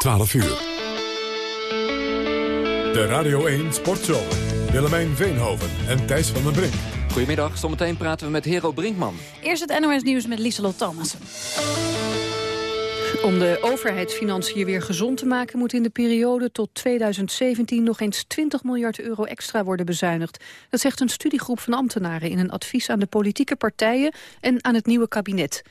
12 uur. De Radio 1 Sportshow. Willemijn Veenhoven en Thijs van den Brink. Goedemiddag, zometeen praten we met Hero Brinkman. Eerst het NOS Nieuws met Lieselot Thomassen. Om de overheidsfinanciën weer gezond te maken... moet in de periode tot 2017 nog eens 20 miljard euro extra worden bezuinigd. Dat zegt een studiegroep van ambtenaren in een advies aan de politieke partijen en aan het nieuwe kabinet.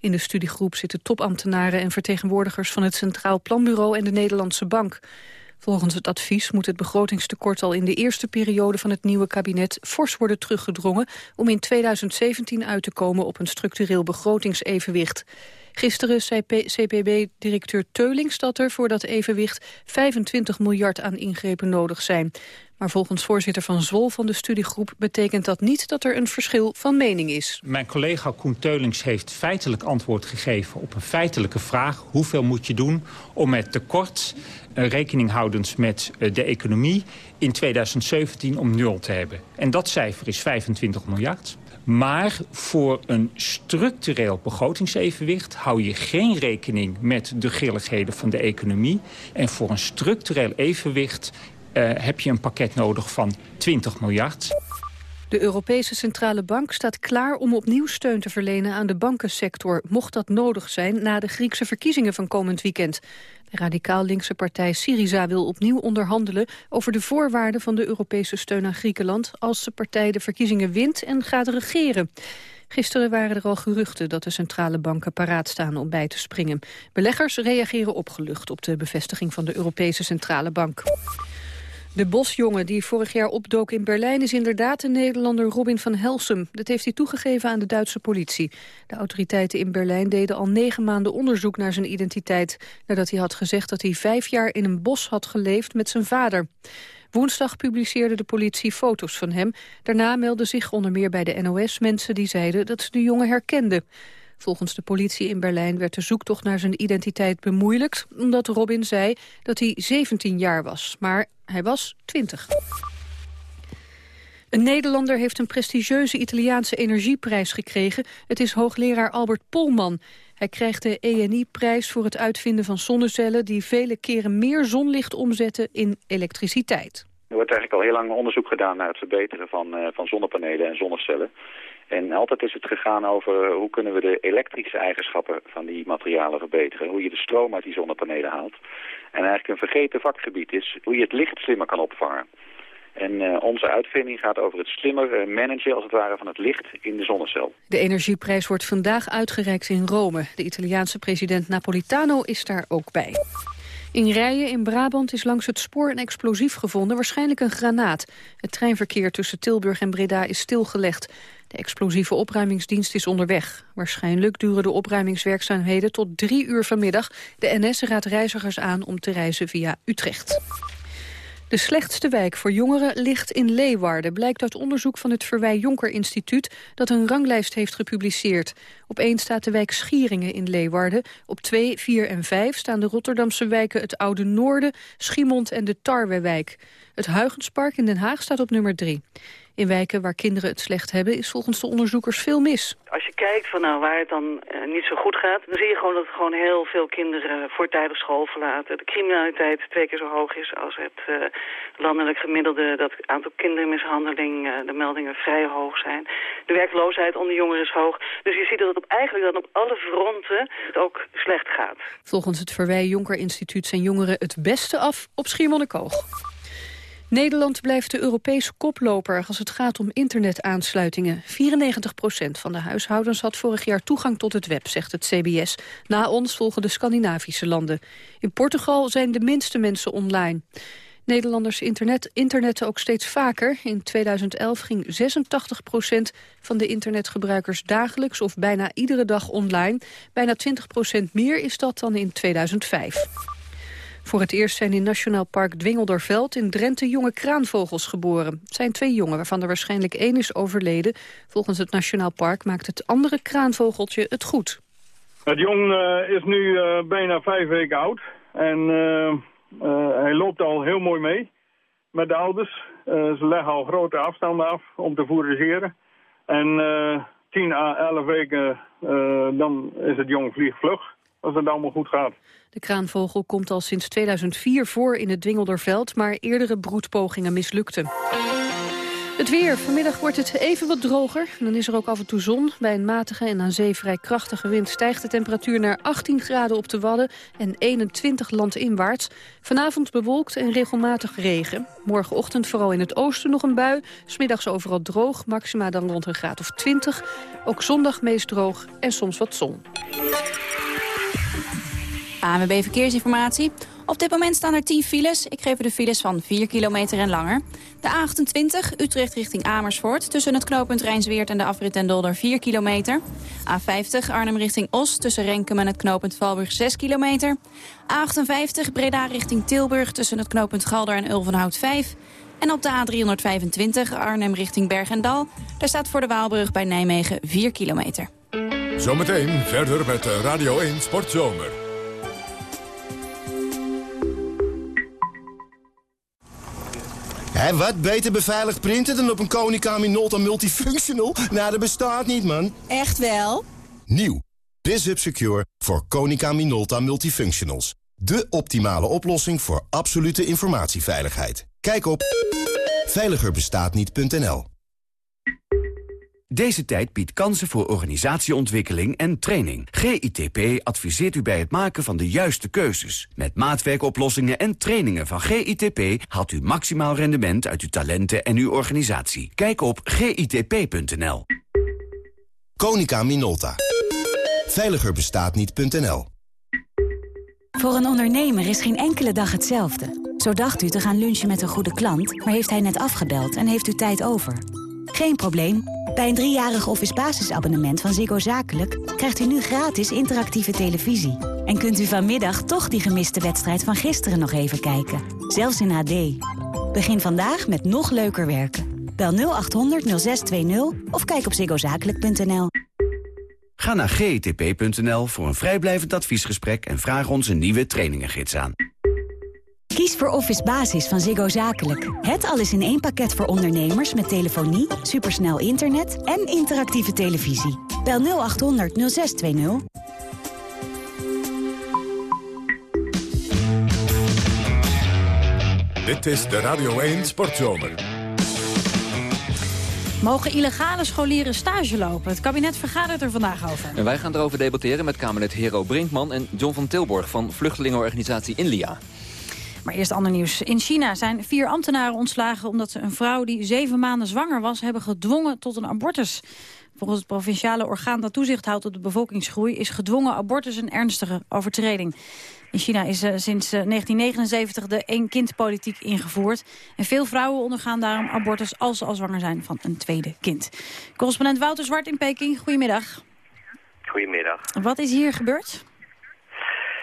In de studiegroep zitten topambtenaren en vertegenwoordigers van het Centraal Planbureau en de Nederlandse Bank. Volgens het advies moet het begrotingstekort al in de eerste periode van het nieuwe kabinet fors worden teruggedrongen om in 2017 uit te komen op een structureel begrotingsevenwicht. Gisteren zei CPB-directeur Teulings dat er voor dat evenwicht 25 miljard aan ingrepen nodig zijn. Maar volgens voorzitter Van Zwol van de studiegroep betekent dat niet dat er een verschil van mening is. Mijn collega Koen Teulings heeft feitelijk antwoord gegeven op een feitelijke vraag. Hoeveel moet je doen om met tekort uh, rekening houdend met uh, de economie in 2017 om nul te hebben? En dat cijfer is 25 miljard. Maar voor een structureel begrotingsevenwicht hou je geen rekening met de grilligheden van de economie. En voor een structureel evenwicht uh, heb je een pakket nodig van 20 miljard. De Europese Centrale Bank staat klaar om opnieuw steun te verlenen aan de bankensector, mocht dat nodig zijn na de Griekse verkiezingen van komend weekend. De radicaal-linkse partij Syriza wil opnieuw onderhandelen over de voorwaarden van de Europese steun aan Griekenland als de partij de verkiezingen wint en gaat regeren. Gisteren waren er al geruchten dat de centrale banken paraat staan om bij te springen. Beleggers reageren opgelucht op de bevestiging van de Europese Centrale Bank. De bosjongen die vorig jaar opdook in Berlijn is inderdaad de Nederlander Robin van Helsum. Dat heeft hij toegegeven aan de Duitse politie. De autoriteiten in Berlijn deden al negen maanden onderzoek naar zijn identiteit... nadat hij had gezegd dat hij vijf jaar in een bos had geleefd met zijn vader. Woensdag publiceerde de politie foto's van hem. Daarna meldden zich onder meer bij de NOS mensen die zeiden dat ze de jongen herkenden. Volgens de politie in Berlijn werd de zoektocht naar zijn identiteit bemoeilijkt... omdat Robin zei dat hij 17 jaar was, maar hij was 20. Een Nederlander heeft een prestigieuze Italiaanse energieprijs gekregen. Het is hoogleraar Albert Polman. Hij krijgt de ENI-prijs voor het uitvinden van zonnecellen... die vele keren meer zonlicht omzetten in elektriciteit. Er wordt eigenlijk al heel lang onderzoek gedaan naar het verbeteren van, uh, van zonnepanelen en zonnecellen. En altijd is het gegaan over hoe kunnen we de elektrische eigenschappen van die materialen verbeteren. Hoe je de stroom uit die zonnepanelen haalt. En eigenlijk een vergeten vakgebied is hoe je het licht slimmer kan opvangen. En uh, onze uitvinding gaat over het slimmer uh, managen als het ware van het licht in de zonnecel. De energieprijs wordt vandaag uitgereikt in Rome. De Italiaanse president Napolitano is daar ook bij. In Rijen in Brabant is langs het spoor een explosief gevonden, waarschijnlijk een granaat. Het treinverkeer tussen Tilburg en Breda is stilgelegd. De explosieve opruimingsdienst is onderweg. Waarschijnlijk duren de opruimingswerkzaamheden tot drie uur vanmiddag. De NS raadt reizigers aan om te reizen via Utrecht. De slechtste wijk voor jongeren ligt in Leeuwarden... blijkt uit onderzoek van het Verwij Jonker Instituut... dat een ranglijst heeft gepubliceerd. Op één staat de wijk Schieringen in Leeuwarden. Op 2, 4 en 5 staan de Rotterdamse wijken het Oude Noorden... Schiemond en de Tarwewijk. Het Huigenspark in Den Haag staat op nummer 3. In wijken waar kinderen het slecht hebben is volgens de onderzoekers veel mis. Als je kijkt van nou, waar het dan uh, niet zo goed gaat, dan zie je gewoon dat gewoon heel veel kinderen voortijdig school verlaten. De criminaliteit twee keer zo hoog is als het uh, landelijk gemiddelde. Dat het aantal kindermishandeling, uh, de meldingen vrij hoog zijn. De werkloosheid onder jongeren is hoog. Dus je ziet dat het op, eigenlijk dan op alle fronten het ook slecht gaat. Volgens het Verwij Jonker Instituut zijn jongeren het beste af op Schiermonnikoog. Nederland blijft de Europese koploper als het gaat om internetaansluitingen. 94 procent van de huishoudens had vorig jaar toegang tot het web, zegt het CBS. Na ons volgen de Scandinavische landen. In Portugal zijn de minste mensen online. Nederlanders internet, internetten ook steeds vaker. In 2011 ging 86 procent van de internetgebruikers dagelijks of bijna iedere dag online. Bijna 20 procent meer is dat dan in 2005. Voor het eerst zijn in Nationaal Park Dwingelderveld in Drenthe jonge kraanvogels geboren. Het zijn twee jongen, waarvan er waarschijnlijk één is overleden. Volgens het Nationaal Park maakt het andere kraanvogeltje het goed. Het jong uh, is nu uh, bijna vijf weken oud. En uh, hij loopt al heel mooi mee met de ouders. ze leggen al grote afstanden af om te fourageren. En 10 à 11 weken dan is het jong vliegvlug. Als het allemaal goed gaat. De kraanvogel komt al sinds 2004 voor in het Dwingelderveld, maar eerdere broedpogingen mislukten. Het weer. Vanmiddag wordt het even wat droger. Dan is er ook af en toe zon. Bij een matige en aan zee vrij krachtige wind stijgt de temperatuur naar 18 graden op de Wadden en 21 landinwaarts. Vanavond bewolkt en regelmatig regen. Morgenochtend vooral in het oosten nog een bui. Smiddags overal droog, maxima dan rond een graad of 20. Ook zondag meest droog en soms wat zon. ANWB Verkeersinformatie. Op dit moment staan er 10 files. Ik geef u de files van 4 kilometer en langer. De A28 Utrecht richting Amersfoort. Tussen het knooppunt Rijnsweert en de afrit en Dolder 4 kilometer. A50 Arnhem richting Os. Tussen Renkum en het knooppunt Valburg 6 kilometer. A58 Breda richting Tilburg. Tussen het knooppunt Galder en Ulvenhout 5. En op de A325 Arnhem richting Bergendal. Daar staat voor de Waalbrug bij Nijmegen 4 kilometer. Zometeen verder met Radio 1 Sportzomer. Hé, wat beter beveiligd printen dan op een Konica Minolta Multifunctional? Nou, dat bestaat niet, man. Echt wel? Nieuw. BizHub Secure voor Konica Minolta Multifunctionals. De optimale oplossing voor absolute informatieveiligheid. Kijk op veiligerbestaatniet.nl deze tijd biedt kansen voor organisatieontwikkeling en training. GITP adviseert u bij het maken van de juiste keuzes. Met maatwerkoplossingen en trainingen van GITP... haalt u maximaal rendement uit uw talenten en uw organisatie. Kijk op gitp.nl. Konica Minolta. Veiligerbestaatniet.nl Voor een ondernemer is geen enkele dag hetzelfde. Zo dacht u te gaan lunchen met een goede klant... maar heeft hij net afgebeld en heeft u tijd over... Geen probleem. Bij een driejarig office basisabonnement van Ziggo Zakelijk... krijgt u nu gratis interactieve televisie. En kunt u vanmiddag toch die gemiste wedstrijd van gisteren nog even kijken. Zelfs in HD. Begin vandaag met nog leuker werken. Bel 0800 0620 of kijk op ziggozakelijk.nl. Ga naar gtp.nl voor een vrijblijvend adviesgesprek... en vraag ons een nieuwe trainingengids aan. Kies voor Office Basis van Ziggo Zakelijk. Het alles in één pakket voor ondernemers met telefonie, supersnel internet en interactieve televisie. Bel 0800 0620. Dit is de Radio 1 Sportzomer. Mogen illegale scholieren stage lopen? Het kabinet vergadert er vandaag over. En wij gaan erover debatteren met Kamerlid Hero Brinkman... en John van Tilborg van vluchtelingenorganisatie Inlia. Maar eerst ander nieuws. In China zijn vier ambtenaren ontslagen... omdat ze een vrouw die zeven maanden zwanger was... hebben gedwongen tot een abortus. Volgens het provinciale orgaan dat toezicht houdt op de bevolkingsgroei... is gedwongen abortus een ernstige overtreding. In China is uh, sinds 1979 eh, de één-kind-politiek ingevoerd. En veel vrouwen ondergaan daarom abortus als ze al zwanger zijn van een tweede kind. Correspondent Wouter Zwart in Peking, goedemiddag. Goedemiddag. Wat is hier gebeurd?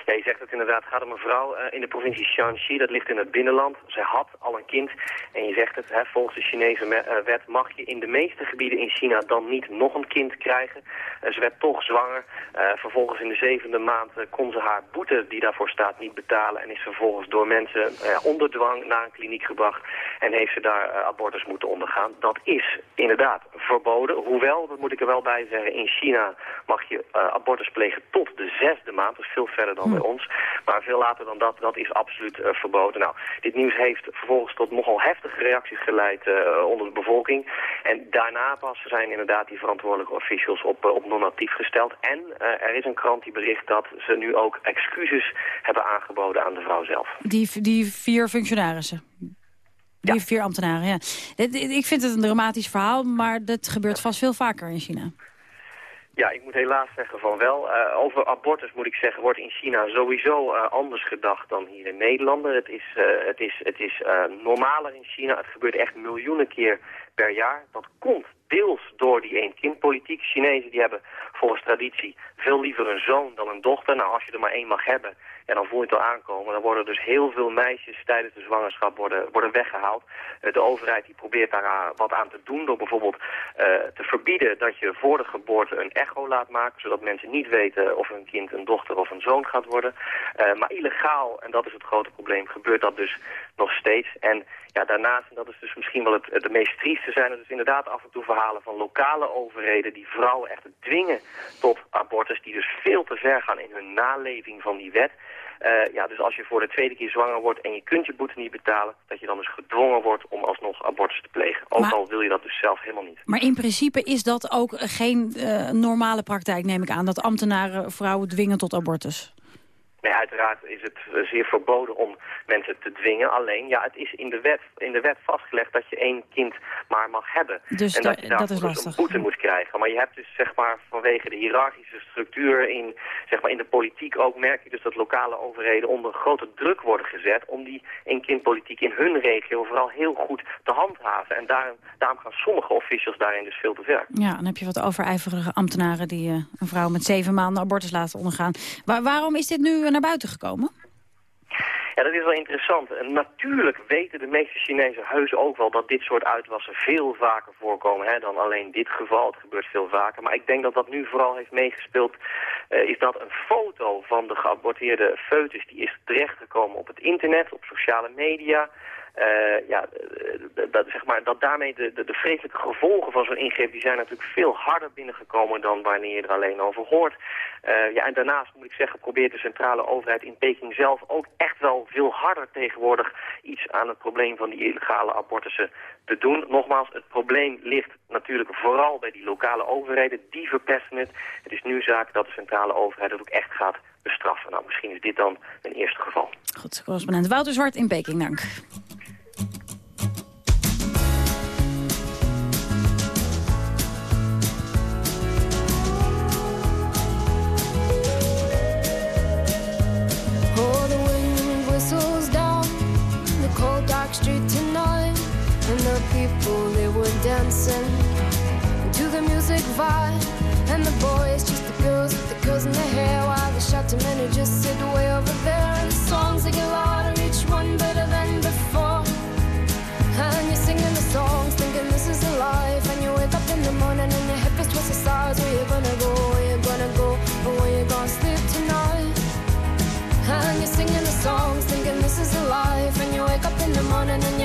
Ja, je zegt het inderdaad. Het gaat om een vrouw uh, in de provincie Shanxi. Dat ligt in het binnenland. Zij had al een kind. En je zegt het, hè, volgens de Chinese uh, wet mag je in de meeste gebieden in China dan niet nog een kind krijgen. Uh, ze werd toch zwanger. vervolgens in de zevende maand kon ze haar boete die daarvoor staat niet betalen. En is vervolgens door mensen onder dwang naar een kliniek gebracht. En heeft ze daar abortus moeten ondergaan. Dat is inderdaad verboden. Hoewel, dat moet ik er wel bij zeggen, in China mag je abortus plegen tot de zesde maand. Is veel verder dan ons. Maar veel later dan dat, dat is absoluut uh, verboden. Nou, dit nieuws heeft vervolgens tot nogal heftige reacties geleid uh, onder de bevolking. En daarna pas zijn inderdaad die verantwoordelijke officials op, uh, op non-actief gesteld. En er is een krant die bericht dat ze nu ook excuses hebben aangeboden aan de vrouw zelf. Die, die vier functionarissen? Die ja. vier ambtenaren, ja. Ik vind het een dramatisch verhaal, maar dat gebeurt vast veel vaker in China. Ja, ik moet helaas zeggen van wel. Uh, over abortus moet ik zeggen, wordt in China sowieso uh, anders gedacht dan hier in Nederland. Het is, uh, het is, het is normaler in China. Het gebeurt echt miljoenen keer per jaar. Dat komt deels door die één-kind-politiek. Chinezen die hebben volgens traditie veel liever een zoon dan een dochter. Nou, als je er maar één mag hebben, ja, dan voel je het al aankomen. Dan worden dus heel veel meisjes tijdens de zwangerschap worden, worden weggehaald. Uh, de overheid die probeert daar wat aan te doen door bijvoorbeeld uh, te verbieden dat je voor de geboorte een echo laat maken, zodat mensen niet weten of hun kind een dochter of een zoon gaat worden. Maar illegaal, en dat is het grote probleem, gebeurt dat dus nog steeds. En ja, daarnaast, en dat is dus misschien wel het, het meest trieste, zijn er dus inderdaad af en toe verhalen van lokale overheden die vrouwen echt dwingen tot abortus, die dus veel te ver gaan in hun naleving van die wet. Uh, ja, dus als je voor de tweede keer zwanger wordt en je kunt je boete niet betalen... dat je dan dus gedwongen wordt om alsnog abortus te plegen. Ook al wil je dat dus zelf helemaal niet. Maar in principe is dat ook geen uh, normale praktijk, neem ik aan... dat ambtenaren vrouwen dwingen tot abortus? Nee, uiteraard is het eh, zeer verboden om mensen te dwingen. Alleen, ja, het is in de wet, in de wet vastgelegd dat je één kind maar mag hebben. Dus en dat je daarvoor dus een boete moet krijgen. Maar je hebt dus, zeg maar, vanwege de hiërarchische structuur in, zeg maar, in de politiek ook, merk je dus dat lokale overheden onder grote druk worden gezet om die één-kindpolitiek in hun regio vooral heel goed te handhaven. En daarom, daarom gaan sommige officials daarin dus veel te ver. Ja, dan heb je wat overijverige ambtenaren die uh, een vrouw met zeven maanden abortus laten ondergaan. Waar, waarom is dit nu naar buiten gekomen? Ja, dat is wel interessant. Natuurlijk weten de meeste Chinezen heus ook wel dat dit soort uitwassen veel vaker voorkomen hè, dan alleen dit geval. Het gebeurt veel vaker. Maar ik denk dat dat nu vooral heeft meegespeeld, uh, is dat een foto van de geaborteerde foetus, die is terechtgekomen op het internet, op sociale media. Uh, ja, dat, zeg maar, dat daarmee de, de, de vreselijke gevolgen van zo'n ingreep... die zijn natuurlijk veel harder binnengekomen dan wanneer je er alleen over hoort. Ja, en daarnaast moet ik zeggen, probeert de centrale overheid in Peking zelf... ook echt wel veel harder tegenwoordig iets aan het probleem van die illegale abortussen te doen. Nogmaals, het probleem ligt natuurlijk vooral bij die lokale overheden. Die verpesten het. Het is nu zaak dat de centrale overheid het ook echt gaat bestraffen. Nou, misschien is dit dan een eerste geval. Goed, correspondent Wouter Zwart in Peking, dank. People, they were dancing to the music vibe. And the boys, just the girls with the curls in their hair, while the shouting men who just sit way over there. And the songs they get louder, each one better than before. And you're singing the songs, thinking this is a life. And you wake up in the morning and your hip is twisted stars. Where you gonna go? Where you gonna go? Or where you gonna sleep tonight? And you're singing the songs, thinking this is a life. And you wake up in the morning and your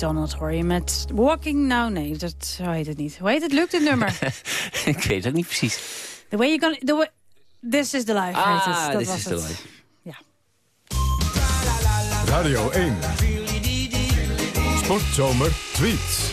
McDonald hoor je met Walking Now. Nee, dat, zo heet het niet. Hoe heet het? Lukt het nummer? ik weet het ook niet precies. The way you gonna... The way, this is the life Ah, heet het. Dat This was is the life. Radio 1. Sportzomer tweets.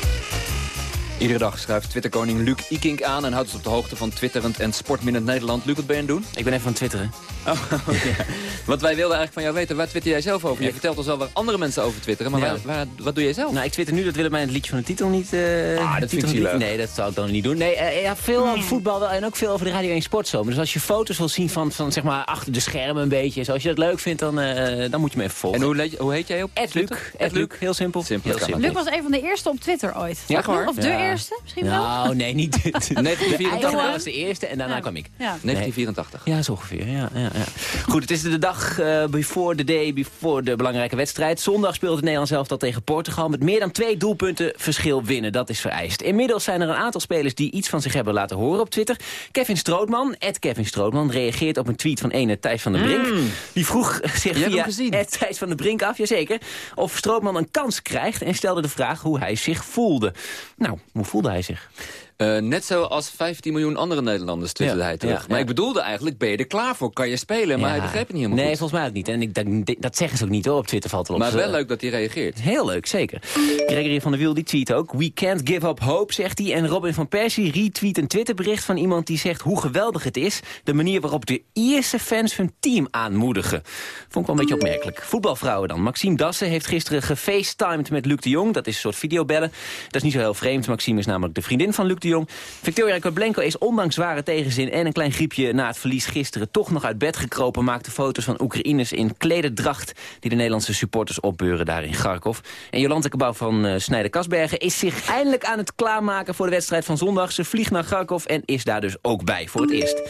Iedere dag schuift Twitterkoning Luc Ikink aan... en houdt ons op de hoogte van twitterend en sportminnend Nederland. Luc, wat ben je aan het doen? Ik ben even aan het twitteren. Oh, ja. Want wij wilden eigenlijk van jou weten, waar twitter jij zelf over? Je vertelt ons al waar andere mensen over twitteren, maar Ja. waar, waar- wat doe jij zelf? Nou, ik twitter nu, dat willen mij het liedje van de titel niet... eh, Ah, dat vind ik zielig. Nee, dat zou ik dan niet doen. Nee, eh, ja, veel over voetbal wel en ook veel over de Radio 1 Sportzomer. Dus als je foto's wil zien van, van zeg maar, achter de schermen een beetje... Zo, als je dat leuk vindt, dan, eh, dan moet je me even volgen. En hoe, leed- hoe heet jij op Ed Luc. Twitter? Ed Luc, heel simpel. Simpel, heel simpel. Luc was een van de eerste op Twitter ooit. Ja, waar? Of de Ja. Eerste misschien wel? Nou, nee, niet dit. Nee, De 84. eigenaar was de eerste en daarna Ja. kwam ik. Ja. 1984. Ja, zo ongeveer. Ja, ja, ja. Goed, het is de dag eh before the day, before de belangrijke wedstrijd. Zondag speelt het Nederlands elftal tegen Portugal... met meer dan twee doelpunten verschil winnen. Dat is vereist. Inmiddels zijn er een aantal spelers die iets van zich hebben laten horen op Twitter. Kevin Strootman, Ed Kevin Strootman, reageert op een tweet van ene Thijs van der Brink. Die vroeg zich via gezien. Ed Thijs van der Brink af, jazeker... of Strootman een kans krijgt en stelde de vraag hoe hij zich voelde. Nou, hoe voelde hij zich? Eh, net zoals 15 miljoen andere Nederlanders twitterde Ja, hij terug. ja, maar ja. ik bedoelde eigenlijk, ben je er klaar voor? Kan je spelen? Maar hij begreep het niet helemaal Nee, goed. volgens mij ook niet. En ik, dat, dat zeggen ze ook niet hoor. Op Twitter valt wel op. Maar wel leuk dat hij reageert. Heel leuk, zeker. Gregory van der Wiel die tweet ook. We can't give up hope, zegt hij. En Robin van Persie retweet een Twitterbericht van iemand die zegt hoe geweldig het is. De manier waarop de Ierse fans hun team aanmoedigen. Vond ik wel een beetje opmerkelijk. Voetbalvrouwen dan. Maxime Dassen heeft gisteren gefacetimed met Luc de Jong. Dat is een soort videobellen. Dat is niet zo heel vreemd. Maxime is namelijk de vriendin van Luc de Jong. Victoria Koblenko is ondanks zware tegenzin en een klein griepje na het verlies gisteren toch nog uit bed gekropen. Maakte foto's van Oekraïners in klederdracht die de Nederlandse supporters opbeuren daar in Kharkov. En Jolante Cabau van uh, Snijder-Kasbergen is zich eindelijk aan het klaarmaken voor de wedstrijd van zondag. Ze vliegt naar Kharkov en is daar dus ook bij voor het eerst.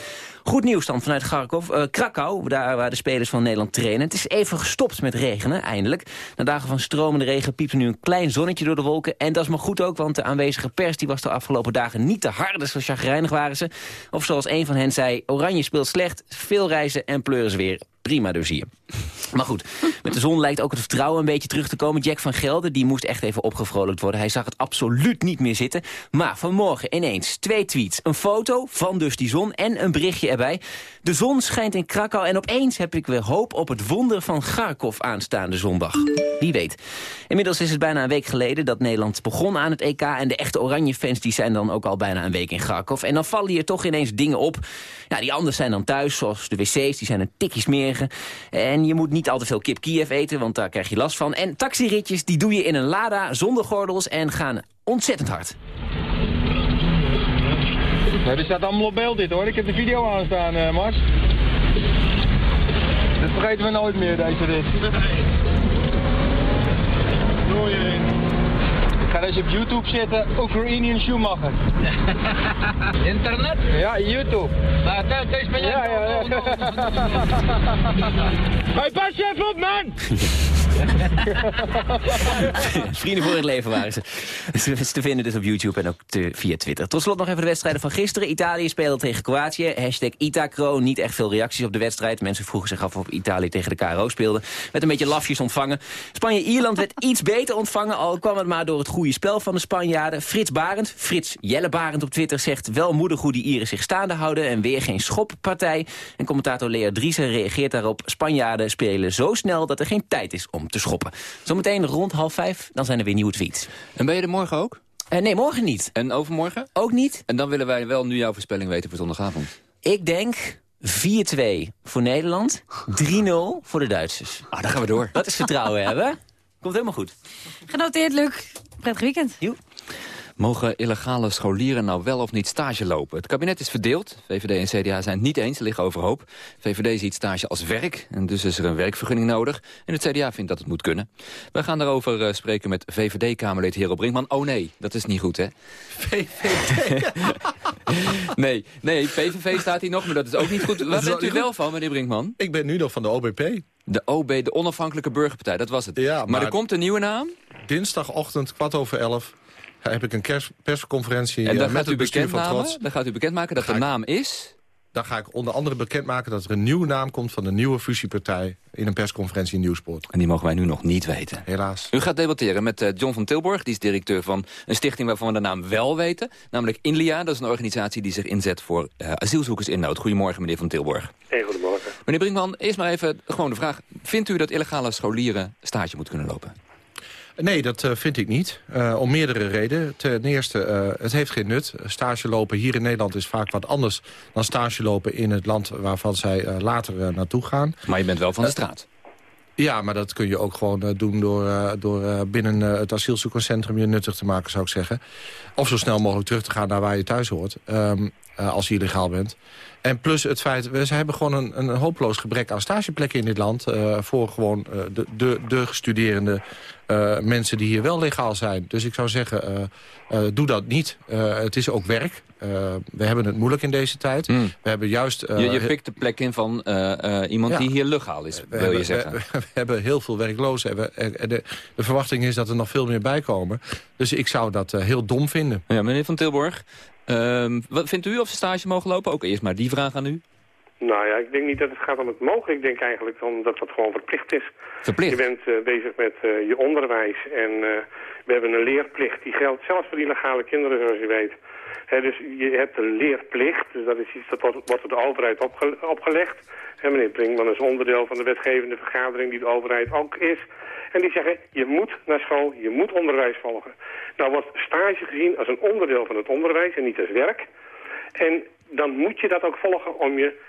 Goed nieuws dan vanuit Kharkov. Uh, Krakau, daar waar de spelers van Nederland trainen. Het is even gestopt met regenen, eindelijk. Na dagen van stromende regen piept er nu een klein zonnetje door de wolken. En dat is maar goed ook, want de aanwezige pers die was de afgelopen dagen niet te hard. Dus zo chagrijnig waren ze. Of zoals een van hen zei, Oranje speelt slecht, veel reizen en pleuren ze weer. Prima dus hier. Maar goed, met de zon lijkt ook het vertrouwen een beetje terug te komen. Jack van Gelder, die moest echt even opgevrolijkt worden. Hij zag het absoluut niet meer zitten. Maar vanmorgen ineens twee tweets. Een foto van dus die zon en een berichtje erbij. De zon schijnt in Krakau en opeens heb ik weer hoop op het wonder van Kharkov aanstaande zondag. Wie weet. Inmiddels is het bijna een week geleden dat Nederland begon aan het EK... en de echte oranje fans die zijn dan ook al bijna een week in Kharkov. En dan vallen hier toch ineens dingen op. Ja, die anders zijn dan thuis, zoals de wc's, die zijn een tikje smeriger. En je moet niet al te veel kip Kiev eten, want daar krijg je last van. En taxiritjes, die doe je in een Lada zonder gordels en gaan ontzettend hard. Nee, dit staat allemaal op beeld dit hoor. Ik heb de video aanstaan, uh, Max. Dit vergeten we nooit meer, deze rit. Ik ga deze op YouTube zetten, Oekraïnian Schumacher. Internet? Ja, YouTube. Maar thuis ben jij... Ja, ja, ja. Hey, pas je even op, man! Vrienden voor het leven waren ze. Ze is te vinden dus op YouTube en ook te, via Twitter. Tot slot nog even de wedstrijden van gisteren. Italië speelde tegen Kroatië. Hashtag Itacro. Niet echt veel reacties op de wedstrijd. Mensen vroegen zich af of Italië tegen de KRO speelde. Met een beetje lafjes ontvangen. Spanje-Ierland werd iets beter ontvangen. Al kwam het maar door het goede spel van de Spanjaarden. Frits Barend, Frits Jelle Barend op Twitter zegt... wel moedig hoe die Ieren zich staande houden. En weer geen schoppartij. En commentator Lea Driessen reageert daarop. Spanjaarden spelen zo snel dat er geen tijd is om te schoppen. Zometeen rond half vijf, dan zijn er weer nieuwe tweets. En ben je er morgen ook? Uh, nee, morgen niet. En overmorgen? Ook niet. En dan willen wij wel nu jouw voorspelling weten voor zondagavond. Ik denk 4-2 voor Nederland, 3-0 voor de Duitsers. Ah, daar gaan we door. Dat is vertrouwen hebben. Komt helemaal goed. Genoteerd, Luc. Prettig weekend. Mogen illegale scholieren nou wel of niet stage lopen? Het kabinet is verdeeld. VVD en CDA zijn het niet eens, liggen overhoop. VVD ziet stage als werk en dus is er een werkvergunning nodig. En het CDA vindt dat het moet kunnen. We gaan daarover uh, spreken met VVD-Kamerlid Hero Brinkman. Oh nee, dat is niet goed, hè? VVD? nee, nee, PVV staat hier nog, maar dat is ook niet goed. Waar bent u wel van, meneer Brinkman? Ik ben nu nog van de OBP. De OB, de Onafhankelijke Burgerpartij, dat was het. Ja, maar, maar er komt een nieuwe naam? Dinsdagochtend, kwart over elf heb ik een persconferentie en dan met gaat u het bestuur van bekendmaken, Trots. Dan gaat u bekendmaken dat de naam is... dan ga ik onder andere bekendmaken dat er een nieuwe naam komt... van de nieuwe fusiepartij in een persconferentie in Nieuwsport. En die mogen wij nu nog niet weten. Helaas. U gaat debatteren met eh, John van Tilborg. Die is directeur van een stichting waarvan we de naam wel weten. Namelijk INLIA. Dat is een organisatie die zich inzet voor uh, asielzoekers in nood. Goedemorgen, meneer van Tilborg. Hey, goedemorgen. Meneer Brinkman, eerst maar even gewoon de vraag. Vindt u dat illegale scholieren stage moeten kunnen lopen? Nee, dat uh, vind ik niet. Uh, om meerdere redenen. Ten eerste, uh, het heeft geen nut. Stage lopen hier in Nederland is vaak wat anders... dan stage lopen in het land waarvan zij later naartoe gaan. Maar je bent wel van de straat. Ja, maar dat kun je ook gewoon doen door, door binnen het asielzoekerscentrum je nuttig te maken, zou ik zeggen. Of zo snel mogelijk terug te gaan naar waar je thuis hoort, um, als je illegaal bent. En plus het feit, we hebben gewoon een, een hopeloos gebrek aan stageplekken in dit land... Uh, voor gewoon uh, de, de, de gestudeerde uh, mensen die hier wel legaal zijn. Dus ik zou zeggen, doe dat niet. het is ook werk. we hebben het moeilijk in deze tijd. Mm. We hebben juist... je, je pikt de plek in van iemand ja. die hier legaal is, wil hebben, je zeggen. We, we, hebben heel veel werklozen. We, de, de, verwachting is dat er nog veel meer bij komen. Dus ik zou dat heel dom vinden. Ja, meneer Van Tilborg, Um, wat vindt u of ze stage mogen lopen? Ook eerst maar die vraag aan u. Nou ja, ik denk niet dat het gaat om het mogen. Ik denk eigenlijk dan dat dat gewoon verplicht is. Verplicht? Je bent uh, bezig met uh, je onderwijs en uh, we hebben een leerplicht. Die geldt zelfs voor illegale kinderen, zoals je weet. He, dus je hebt een leerplicht, dus dat is iets dat wordt, door de overheid opge opgelegd. En meneer Brinkman is onderdeel van de wetgevende vergadering die de overheid ook is. En die zeggen, je moet naar school, je moet onderwijs volgen. Nou wordt stage gezien als een onderdeel van het onderwijs en niet als werk. En dan moet je dat ook volgen om je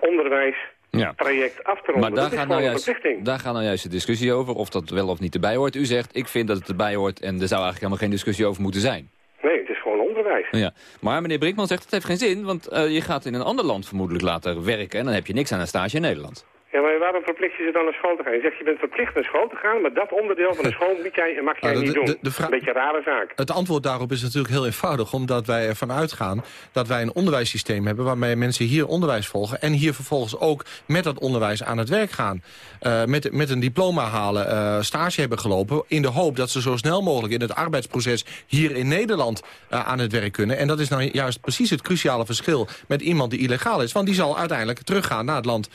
onderwijstraject ja. af te ronden. Maar daar gaat, nou juist, daar gaat nou juist de discussie over of dat wel of niet erbij hoort. U zegt, ik vind dat het erbij hoort en er zou eigenlijk helemaal geen discussie over moeten zijn. Nee, het is gewoon onderwijs. Ja. Maar meneer Brinkman zegt, het heeft geen zin, want uh, je gaat in een ander land vermoedelijk later werken... en dan heb je niks aan een stage in Nederland. Ja, maar waarom verplicht je ze dan naar school te gaan? Je zegt, je bent verplicht naar school te gaan, maar dat onderdeel van de school moet jij, mag jij Nou, de- niet doen. de- de Een beetje een rare zaak. Het antwoord daarop is natuurlijk heel eenvoudig. Omdat wij ervan uitgaan dat wij een onderwijssysteem hebben... waarmee mensen hier onderwijs volgen... en hier vervolgens ook met dat onderwijs aan het werk gaan. Eh, met, met een diploma halen, eh, stage hebben gelopen... in de hoop dat ze zo snel mogelijk in het arbeidsproces... hier in Nederland eh, aan het werk kunnen. En dat is nou juist precies het cruciale verschil... met iemand die illegaal is. Want die zal uiteindelijk teruggaan naar het land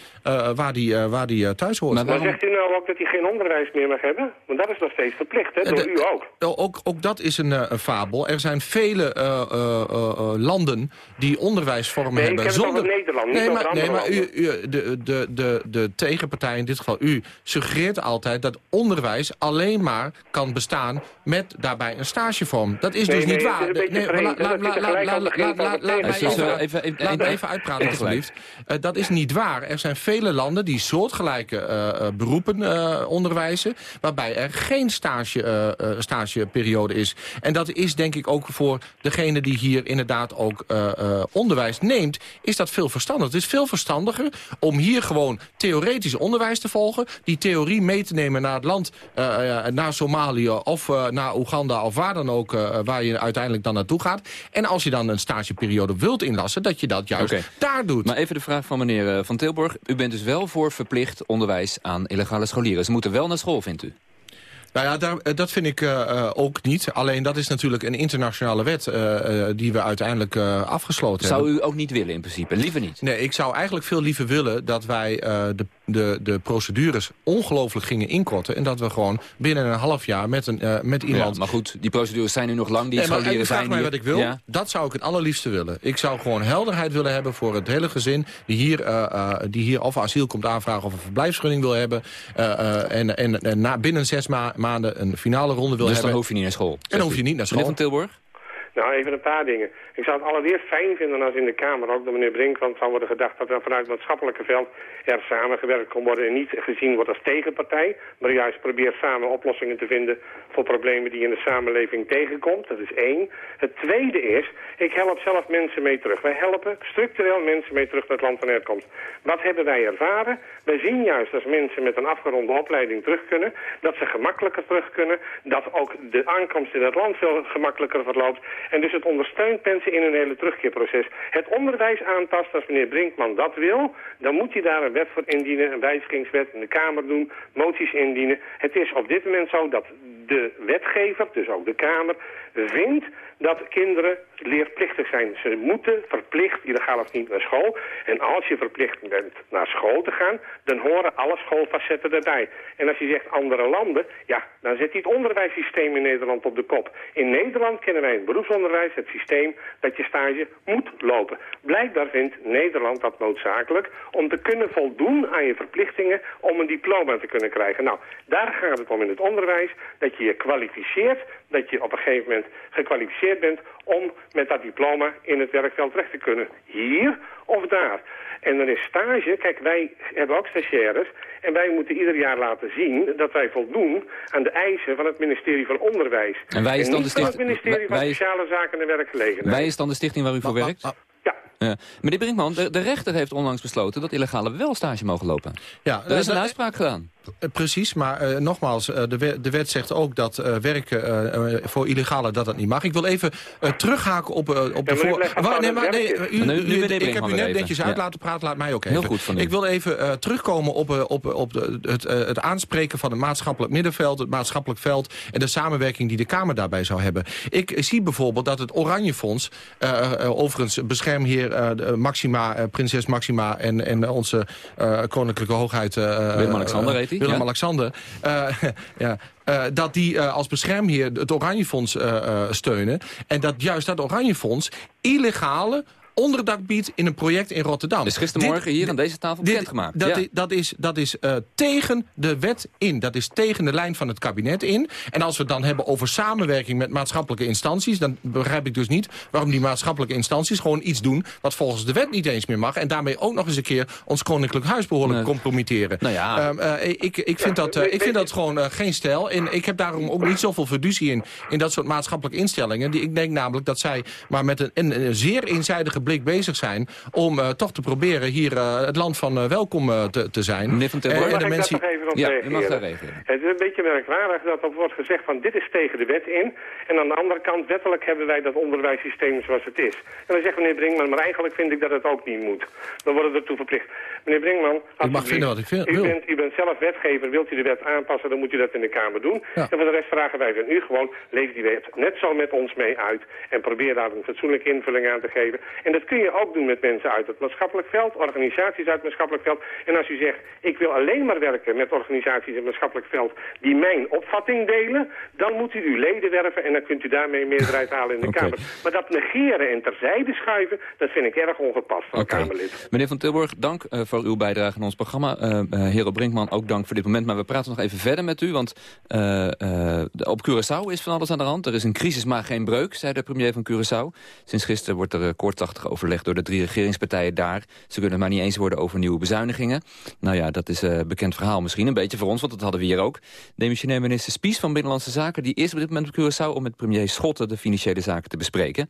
waar die, eh, waar die eh, thuis hoort. Maar zegt u nou ook dat hij geen onderwijs meer mag hebben? Want dat is nog steeds verplicht, hè? Door de- u ook. Wel, Ook, ook dat is een, eh, een fabel. Er zijn vele eh, eh, eh, eh, landen die onderwijsvormen Nee, ik hebben. over Nederland, niet nee, maar, nee, maar u, u, de, de, de, de tegenpartij, in dit geval u, suggereert altijd dat onderwijs alleen maar kan bestaan met daarbij een stagevorm. Dat is Nee, dus nee, niet waar. laat mij even- uitpraten, alsjeblieft. Eh, dat is niet waar. Er zijn vele landen die soortgelijke eh, eh, beroepen eh, onderwijzen... waarbij er geen stage, stageperiode is. En dat is denk ik ook voor degene die hier inderdaad ook onderwijs neemt... is dat veel verstandiger. Het is veel verstandiger om hier gewoon theoretisch onderwijs te volgen... die theorie mee te nemen naar het land, naar Somalië of naar Oeganda... of waar dan ook, waar je uiteindelijk dan naartoe gaat. En als je dan een stageperiode wilt inlassen, dat je dat juist daar doet. Maar even de vraag van meneer Van Tilborg. U bent dus wel voor verplicht onderwijs aan illegale scholieren. Ze moeten wel naar school, vindt u? Nou ja, daar, eh, dat vind ik eh, eh, ook niet. Alleen dat is natuurlijk een internationale wet die we uiteindelijk afgesloten Zou hebben. u ook niet willen in principe? Liever niet? Nee, ik zou eigenlijk veel liever willen dat wij de, de, de procedures ongelooflijk gingen inkorten. En dat we gewoon binnen een half jaar met, een, met iemand... Ja, maar goed, die procedures zijn nu nog lang. Die Nee, maar zijn mij hier. wat ik wil. Ja. Dat zou ik het allerliefste willen. Ik zou gewoon helderheid willen hebben voor het hele gezin... die hier, die hier of asiel komt aanvragen of een verblijfsvergunning wil hebben... en, en, en na, binnen zes ma- maanden een finale ronde wil Dus hebben. dan hoef je niet naar school. En dan hoef je niet naar Meneer school. Van Tilborg? Nou, even een paar dingen. Ik zou het allereerst fijn vinden als in de Kamer ook door meneer Brinkman zou worden gedacht dat er vanuit het maatschappelijke veld er samengewerkt kon worden en niet gezien wordt als tegenpartij, maar juist probeert samen oplossingen te vinden voor problemen die in de samenleving tegenkomt. Dat is één. Het tweede is, ik help zelf mensen mee terug. Wij helpen structureel mensen mee terug naar het land van herkomst. Wat hebben wij ervaren? Wij zien juist als mensen met een afgeronde opleiding terug kunnen, dat ze gemakkelijker terug kunnen, dat ook de aankomst in het land veel gemakkelijker verloopt. En dus het ondersteunt mensen in hun hele terugkeerproces. Het onderwijs aantasten, als meneer Brinkman dat wil, dan moet hij daar een wet voor indienen, een wijzigingswet in de Kamer doen, moties indienen. Het is op dit moment zo dat de wetgever, dus ook de Kamer, vindt dat kinderen leerplichtig zijn. Ze moeten verplicht, illegaal of niet, naar school. En als je verplicht bent naar school te gaan, dan horen alle schoolfacetten erbij. En als je zegt andere landen, ja, dan zet hij het onderwijssysteem in Nederland op de kop. In Nederland kennen wij in het beroepsonderwijs het systeem dat je stage moet lopen. Blijkbaar vindt Nederland dat noodzakelijk om te kunnen voldoen aan je verplichtingen om een diploma te kunnen krijgen. Nou, daar gaat het om in het onderwijs, dat je je kwalificeert, dat je op een gegeven moment gekwalificeerd bent om met dat diploma in het werkveld terecht te kunnen. Hier of daar. En dan is stage, kijk wij hebben ook stagiaires en wij moeten ieder jaar laten zien dat wij voldoen aan de eisen van het ministerie van Onderwijs. En wij is dan niet de van het stichting- ministerie van wij is- Sociale Zaken en Werkgelegenheid. Wij is dan de stichting waar u voor werkt? Ja. Ja. Meneer Brinkman, de, de rechter heeft onlangs besloten dat illegale wel stage mogen lopen. Ja, er is een eh, uitspraak gedaan. Eh, Precies, maar eh, nogmaals, eh, de, wet, de wet zegt ook dat eh, werken voor illegale dat dat niet mag. Ik wil even eh, terughaken op, eh, op de voor... Wa- nee, maar, nee, u. Nu- nu ik heb u net netjes Ja. uit laten praten, laat mij ook Heel even. goed van u. Ik wil even eh, terugkomen op, eh, op, op de, het, eh, het aanspreken van het maatschappelijk middenveld, het maatschappelijk veld en de samenwerking die de Kamer daarbij zou hebben. Ik zie bijvoorbeeld dat het Oranje Fonds, overigens beschermheer eh, Maxima, eh, prinses Maxima en, en onze eh, koninklijke hoogheid... eh, Willem-Alexander hij. Willem-Alexander. eh, ja, eh, dat die eh, als beschermheer het Oranjefonds steunen. En dat juist dat Oranjefonds illegale onderdak biedt in een project in Rotterdam. Dus gistermorgen Dit- hier aan deze tafel bekendgemaakt. Dat, Ja. is, dat is, dat is eh, tegen de wet in. Dat is tegen de lijn van het kabinet in. En als we het dan hebben over samenwerking met maatschappelijke instanties... dan begrijp ik dus niet waarom die maatschappelijke instanties... gewoon iets doen wat volgens de wet niet eens meer mag... en daarmee ook nog eens een keer ons koninklijk huis behoorlijk Nee. compromitteren. Nou ja. Ehm, eh, ik, ik, vind dat, eh, ik vind dat gewoon geen stijl. En ik heb daarom ook niet zoveel fiducie in... in dat soort maatschappelijke instellingen. Die, ik denk namelijk dat zij maar met een, een, een zeer eenzijdige blik bezig zijn... om eh, toch te proberen hier eh, het land van eh, welkom te, te zijn. Meneer Van Mag ik daar nog even op Ja, reageren? mag daar reageren. Het is een beetje merkwaardig dat er wordt gezegd van dit is tegen de wet in. En aan de andere kant, wettelijk hebben wij dat onderwijssysteem zoals het is. En dan zegt meneer Brinkman, maar eigenlijk vind ik dat het ook niet moet. Dan worden we ertoe verplicht. Meneer Brinkman, alsjeblieft, vinden wat ik vind- u, bent, u bent zelf wetgever, wilt u de wet aanpassen, dan moet u dat in de Kamer doen. Ja. En voor de rest vragen wij van u gewoon, leef die wet net zo met ons mee uit. En probeer daar een fatsoenlijke invulling aan te geven. En dat kun je ook doen met mensen uit het maatschappelijk veld, organisaties uit het maatschappelijk veld. En als u zegt, ik wil alleen maar werken met organisaties in het maatschappelijk veld die mijn opvatting delen, dan moet u uw leden werven en dan kunt u daarmee een meerderheid halen in de. Kamer. Maar dat negeren en terzijde schuiven, dat vind ik erg ongepast van een Kamerlid. Meneer Van Tilburg, dank eh, voor uw bijdrage aan ons programma. Hero Brinkman, ook dank voor dit moment. Maar we praten nog even verder met u, want op Curaçao is van alles aan de hand. Er is een crisis, maar geen breuk, zei de premier van Curaçao. Sinds gisteren wordt er eh, overlegd door de drie regeringspartijen daar. Ze kunnen het maar niet eens worden over nieuwe bezuinigingen. Nou ja, dat is een bekend verhaal misschien, een beetje voor ons, want dat hadden we hier ook. Demissionair minister Spies van Binnenlandse Zaken... die is op dit moment op Curaçao om met premier Schotten de financiële zaken te bespreken.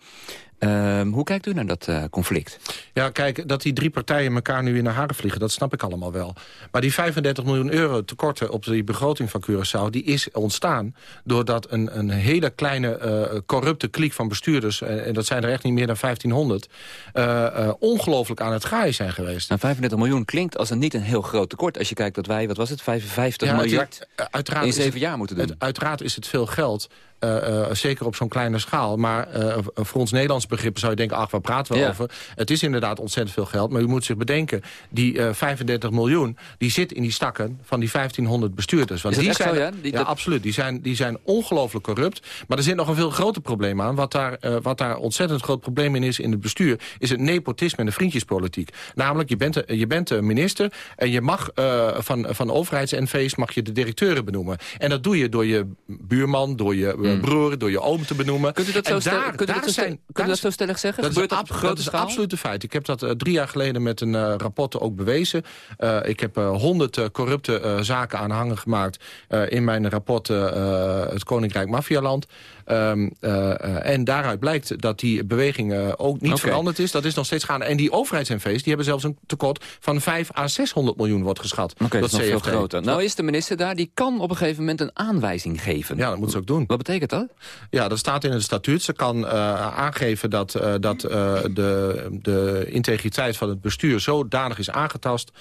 Ehm, hoe kijkt u naar dat eh, conflict? Ja, kijk, dat die drie partijen elkaar nu in de haren vliegen... dat snap ik allemaal wel. Maar die 35 miljoen euro tekorten op die begroting van Curaçao... die is ontstaan doordat een, een hele kleine eh, corrupte kliek van bestuurders... eh, en dat zijn er echt niet meer dan 1500... eh, eh, ongelooflijk aan het graaien zijn geweest. Nou, 35 miljoen klinkt als een niet een heel groot tekort. Als je kijkt dat wij, wat was het, 55 Ja, het is- miljard eh, uiteraard in zeven jaar moeten doen. het- uiteraard is het veel geld. Eh, eh, zeker op zo'n kleine schaal. Maar eh, voor ons Nederlands begrippen zou je denken... ach, waar praten we Ja. over? Het is inderdaad ontzettend veel geld. Maar u moet zich bedenken, die eh, 35 miljoen... die zit in die stakken van die 1500 bestuurders. Want die zijn, zo, ja? Die- ja, dat- absoluut. Die zijn, die zijn ongelooflijk corrupt. Maar er zit nog een veel groter probleem aan. Wat daar, wat daar ontzettend groot probleem in is in het bestuur... is het nepotisme en de vriendjespolitiek. Namelijk, je bent, een- je bent een minister... en je mag van, van overheids-NV's mag je de directeuren benoemen. En dat doe je door je buurman, door je eh, broer, door je oom te benoemen. Kunt u dat zo, En stel- daar- kunt u daar dat zo, zijn- stel- kunt u daar dat is- zo stellig zeggen? dat Gebeurt is, grote dat is een feit. Ik heb dat eh, drie jaar geleden met een eh, rapport ook bewezen. Eh, ik heb honderd corrupte zaken aan hangen gemaakt... in mijn rapport Het Koninkrijk Mafialand. Ehm, eh, eh, en daaruit blijkt dat die beweging eh, ook niet veranderd is. Dat is nog steeds gaande. En die overheids-NV's die hebben zelfs een tekort van 5 à 600 miljoen wordt geschat. Oké, dat is nog veel groter. Nou is de minister daar, die kan op een gegeven moment een aanwijzing geven. Ja, dat moet ze ook doen. Wat betekent dat? Ja, dat staat in het statuut. Ze kan aangeven dat, dat de, de integriteit van het bestuur zodanig is aangetast...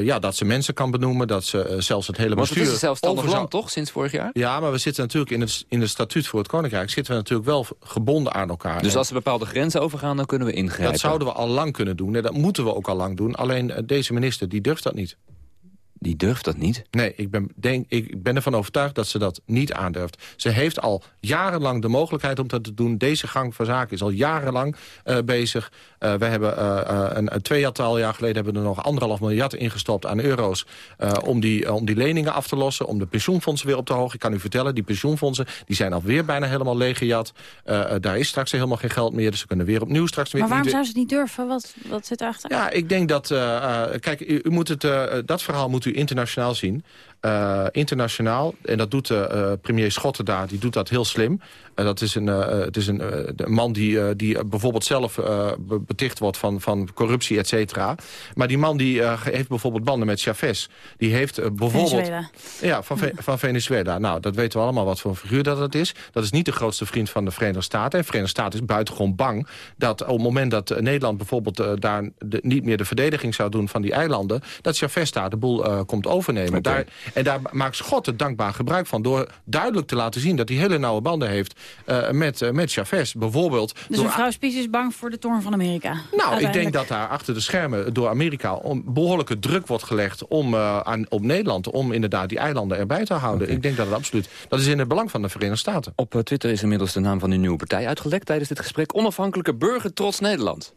ja, dat ze mensen kan benoemen, dat ze zelfs het hele bestuur... Want het is een zelfstandig land, toch, sinds vorig jaar? Ja, maar we zitten natuurlijk in het, in het statuut voor het Koninkrijk... zitten we natuurlijk wel gebonden aan elkaar. Dus als ze bepaalde grenzen overgaan, dan kunnen we ingrijpen? Dat zouden we al lang kunnen doen. En dat moeten we ook al lang doen. Alleen deze minister, die durft dat niet die durft dat niet? Nee, ik ben, denk, ik ben ervan overtuigd dat ze dat niet aandurft. Ze heeft al jarenlang de mogelijkheid om dat te doen. Deze gang van zaken is al jarenlang uh, bezig. Uh, we hebben uh, een, een tweetal jaar geleden hebben we er nog anderhalf miljard ingestopt aan euro's... om, die, om die leningen af te lossen, om de pensioenfondsen weer op te hogen. Ik kan u vertellen, die pensioenfondsen die zijn alweer bijna helemaal leeggejat. daar is straks helemaal geen geld meer, dus ze kunnen weer opnieuw straks... Maar waarom zou ze het niet durven? Wat, wat zit erachter? Ja, ik denk dat... kijk, u, u moet het, dat verhaal moet u internationaal zien. Uh, internationaal, en dat doet uh, premier Schotten daar, die doet dat heel slim. Uh, dat is een, het is een, man die, die bijvoorbeeld zelf beticht wordt van, van corruptie, et cetera. Maar die man die heeft bijvoorbeeld banden met Chavez. Die heeft bijvoorbeeld... Venezuela. Ja, van, van Venezuela. Nou, dat weten we allemaal wat voor een figuur dat het is. Dat is niet de grootste vriend van de Verenigde Staten. En de Verenigde Staten is buitengewoon bang dat op het moment dat Nederland bijvoorbeeld daar de, niet meer de verdediging zou doen van die eilanden, dat Chavez daar de boel komt overnemen. Okay. Daar, en daar maakt Schotten dankbaar gebruik van... door duidelijk te laten zien dat hij hele nauwe banden heeft uh, met, uh, met Chavez. Bijvoorbeeld... Dus door... mevrouw Spies is bang voor de toorn van Amerika? Nou, ik denk dat daar achter de schermen door Amerika... Om behoorlijke druk wordt gelegd om, uh, aan, op Nederland... om inderdaad die eilanden erbij te houden. Okay. Ik denk dat het absoluut... Dat is in het belang van de Verenigde Staten. Op Twitter is inmiddels de naam van uw nieuwe partij uitgelekt... tijdens dit gesprek Onafhankelijke Burger Trots Nederland.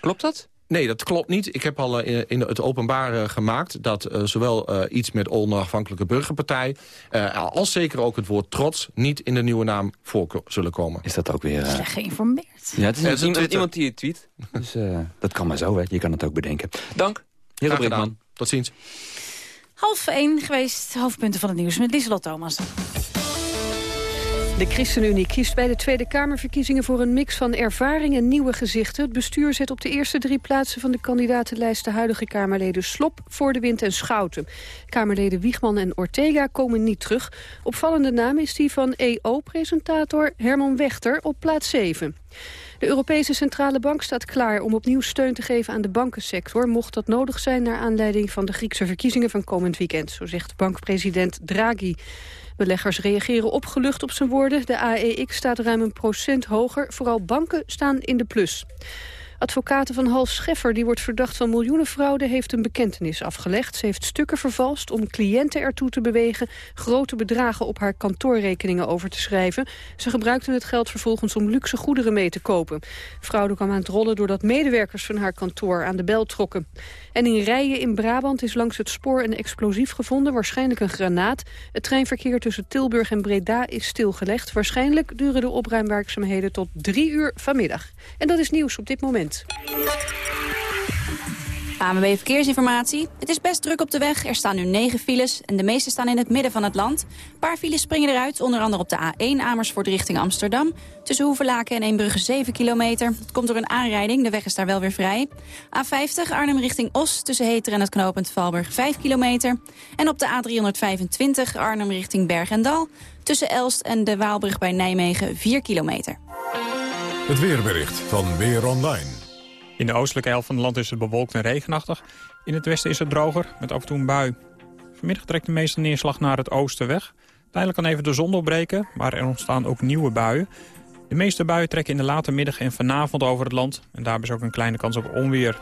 Klopt dat? Nee, dat klopt niet. Ik heb al in, in het openbaar gemaakt dat uh, zowel uh, iets met onafhankelijke burgerpartij... Uh, als zeker ook het woord trots niet in de nieuwe naam voor zullen komen. Is dat ook weer... Slecht geïnformeerd. Ja, het is, het is iemand, iemand die het tweet. Dus dat kan maar zo, hè. Je kan het ook bedenken. Dank, Hero Brinkman. Tot ziens. Half één geweest, hoofdpunten van het nieuws met Lieselot Thomas. De ChristenUnie kiest bij de Tweede Kamerverkiezingen voor een mix van ervaring en nieuwe gezichten. Het bestuur zet op de eerste drie plaatsen van de kandidatenlijst de huidige Kamerleden Slop, Voor de Wind en Schouten. Kamerleden Wiegman en Ortega komen niet terug. Opvallende naam is die van EO-presentator Herman Wechter op plaats 7. De Europese Centrale Bank staat klaar om opnieuw steun te geven aan de bankensector... mocht dat nodig zijn naar aanleiding van de Griekse verkiezingen van komend weekend. Zo zegt bankpresident Draghi. Beleggers reageren opgelucht op zijn woorden. De AEX staat ruim een procent hoger. Vooral banken staan in de plus. Advocaten van Hals Scheffer, die wordt verdacht van miljoenenfraude... heeft een bekentenis afgelegd. Ze heeft stukken vervalst om cliënten ertoe te bewegen... grote bedragen op haar kantoorrekeningen over te schrijven. Ze gebruikten het geld vervolgens om luxe goederen mee te kopen. Fraude kwam aan het rollen doordat medewerkers van haar kantoor aan de bel trokken. En in Rijen in Brabant is langs het spoor een explosief gevonden, waarschijnlijk een granaat. Het treinverkeer tussen Tilburg en Breda is stilgelegd. Waarschijnlijk duren de opruimwerkzaamheden tot drie uur vanmiddag. En dat is nieuws op dit moment. AMB Verkeersinformatie. Het is best druk op de weg. Er staan nu negen files en de meeste staan in het midden van het land. Een paar files springen eruit, onder andere op de A1 Amersfoort richting Amsterdam. Tussen Hoevelaken en Eembrugge 7 kilometer. Dat komt door een aanrijding, de weg is daar wel weer vrij. A50 Arnhem richting Os, tussen Heter en het knooppunt Valburg 5 kilometer. En op de A325 Arnhem richting Berg en Dal. Tussen Elst en de Waalbrug bij Nijmegen 4 kilometer. Het weerbericht van Weer Online. In de oostelijke helft van het land is het bewolkt en regenachtig. In het westen is het droger, met af en toe een bui. Vanmiddag trekt de meeste neerslag naar het oosten weg. Tijdelijk kan even de zon doorbreken, maar er ontstaan ook nieuwe buien. De meeste buien trekken in de late middag en vanavond over het land. En daar is ook een kleine kans op onweer.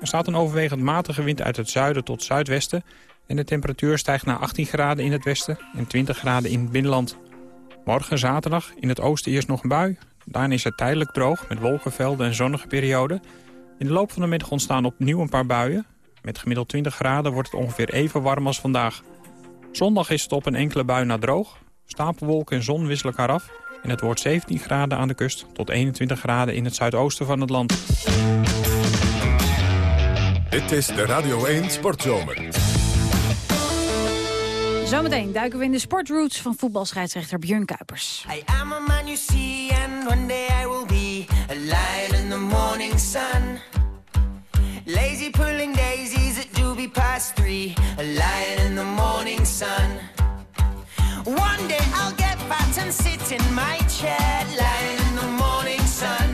Er staat een overwegend matige wind uit het zuiden tot zuidwesten. En de temperatuur stijgt naar 18 graden in het westen en 20 graden in het binnenland. Morgen zaterdag in het oosten eerst nog een bui. Daarna is het tijdelijk droog met wolkenvelden en zonnige perioden. In de loop van de middag ontstaan opnieuw een paar buien. Met gemiddeld 20 graden wordt het ongeveer even warm als vandaag. Zondag is het op een enkele bui na droog. Stapelwolken en zon wisselen elkaar af. En het wordt 17 graden aan de kust tot 21 graden in het zuidoosten van het land. Dit is de Radio 1 Sportzomer. Zometeen duiken we in de sportroots van voetbalscheidsrechter Björn Kuipers. I am a man you see and one day I will be a lion in the morning sun. Lazy pulling daisies at doobie past three, a lion in the morning sun. One day I'll get fat and sit in my chair, lying in the morning sun.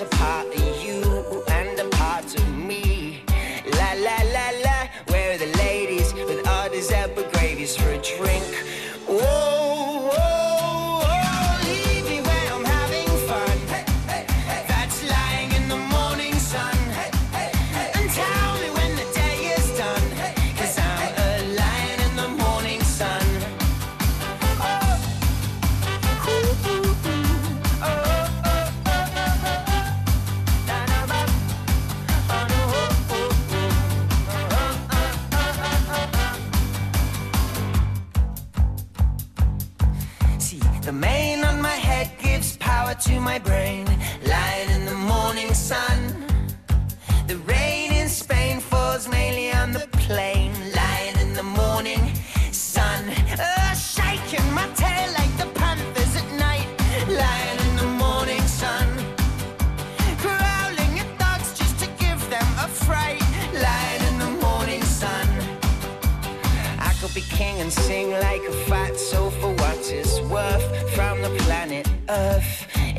Toes? It's a part of you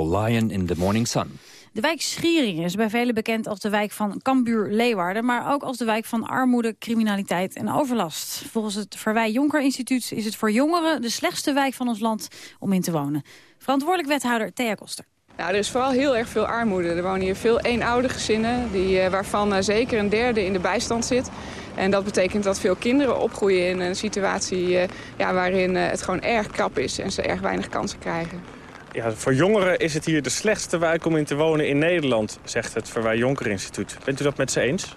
Lion in the Morning Sun. De wijk Schieringen is bij velen bekend als de wijk van Cambuur-Leeuwarden... maar ook als de wijk van armoede, criminaliteit en overlast. Volgens het Verwij Jonker Instituut is het voor jongeren... de slechtste wijk van ons land om in te wonen. Verantwoordelijk wethouder Thea Koster. Nou, er is vooral heel erg veel armoede. Er wonen hier veel eenoudergezinnen, die, eh, waarvan eh, zeker een derde in de bijstand zit. En dat betekent dat veel kinderen opgroeien in een situatie eh, ja, waarin eh, het gewoon erg krap is en ze erg weinig kansen krijgen. Ja, voor jongeren is het hier de slechtste wijk om in te wonen in Nederland, zegt het Verwij Jonker Instituut. Bent u dat met ze eens?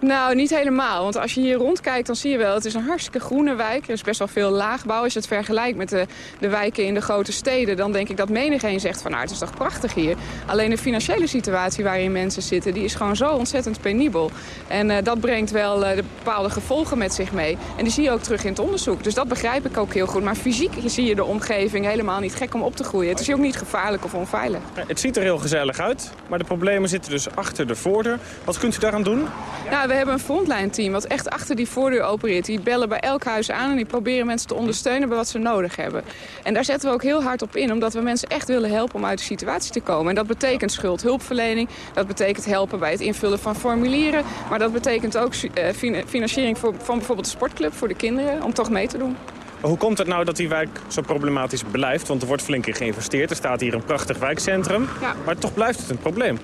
Nou, niet helemaal. Want als je hier rondkijkt, dan zie je wel... het is een hartstikke groene wijk. Er is best wel veel laagbouw. Als je het vergelijkt met de, de wijken in de grote steden... dan denk ik dat menigeen zegt van... nou, het is toch prachtig hier. Alleen de financiële situatie waarin mensen zitten... die is gewoon zo ontzettend penibel. En eh, dat brengt wel eh, de bepaalde gevolgen met zich mee. En die zie je ook terug in het onderzoek. Dus dat begrijp ik ook heel goed. Maar fysiek zie je de omgeving helemaal niet gek om op te groeien. Het is hier ook niet gevaarlijk of onveilig. Het ziet er heel gezellig uit, maar de problemen zitten dus achter de voordeur. Wat kunt u daaraan doen? Nou, we hebben een frontline team wat echt achter die voordeur opereert. Die bellen bij elk huis aan en die proberen mensen te ondersteunen bij wat ze nodig hebben. En daar zetten we ook heel hard op in, omdat we mensen echt willen helpen om uit de situatie te komen. En dat betekent schuldhulpverlening, dat betekent helpen bij het invullen van formulieren. Maar dat betekent ook eh, fin- financiering voor, van bijvoorbeeld de sportclub voor de kinderen, om toch mee te doen. Hoe komt het nou dat die wijk zo problematisch blijft? Want er wordt flink in geïnvesteerd. Er staat hier een prachtig wijkcentrum. Maar toch blijft het een probleem.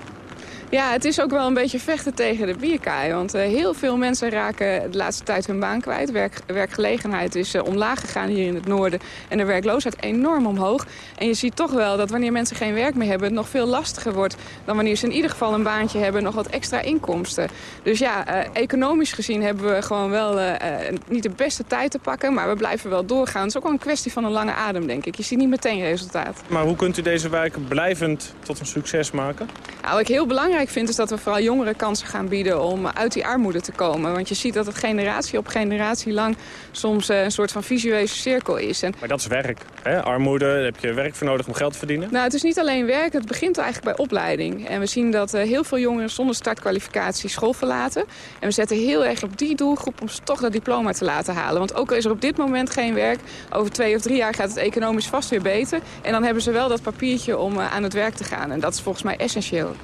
Ja, het is ook wel een beetje vechten tegen de bierkaai. Want eh, heel veel mensen raken de laatste tijd hun baan kwijt. Werk, werkgelegenheid is eh, omlaag gegaan hier in het noorden. En de werkloosheid enorm omhoog. En je ziet toch wel dat wanneer mensen geen werk meer hebben... het nog veel lastiger wordt dan wanneer ze in ieder geval een baantje hebben... nog wat extra inkomsten. Dus ja, eh, economisch gezien hebben we gewoon wel niet de beste tijd te pakken... maar we blijven wel doorgaan. Het is ook wel een kwestie van een lange adem, denk ik. Je ziet niet meteen resultaat. Maar hoe kunt u deze wijk blijvend tot een succes maken? Nou, wat ik heel belangrijk belangrijk vind is dat we vooral jongeren kansen gaan bieden om uit die armoede te komen. Want je ziet dat het generatie op generatie lang soms eh, een soort van visueuze cirkel is. En Maar dat is werk. Hè? Armoede, daar heb je werk voor nodig om geld te verdienen. nou, het is niet alleen werk, het begint eigenlijk bij opleiding. En we zien dat eh, heel veel jongeren zonder startkwalificatie school verlaten. En we zetten heel erg op die doelgroep om ze toch dat diploma te laten halen. Want ook al is er op dit moment geen werk, over twee of drie jaar gaat het economisch vast weer beter. En dan hebben ze wel dat papiertje om eh, aan het werk te gaan. En dat is volgens mij essentieel.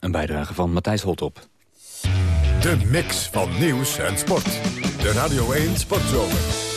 Een bijdrage van Matthijs Holtop. De mix van nieuws en sport. De Radio 1 Sportzomer.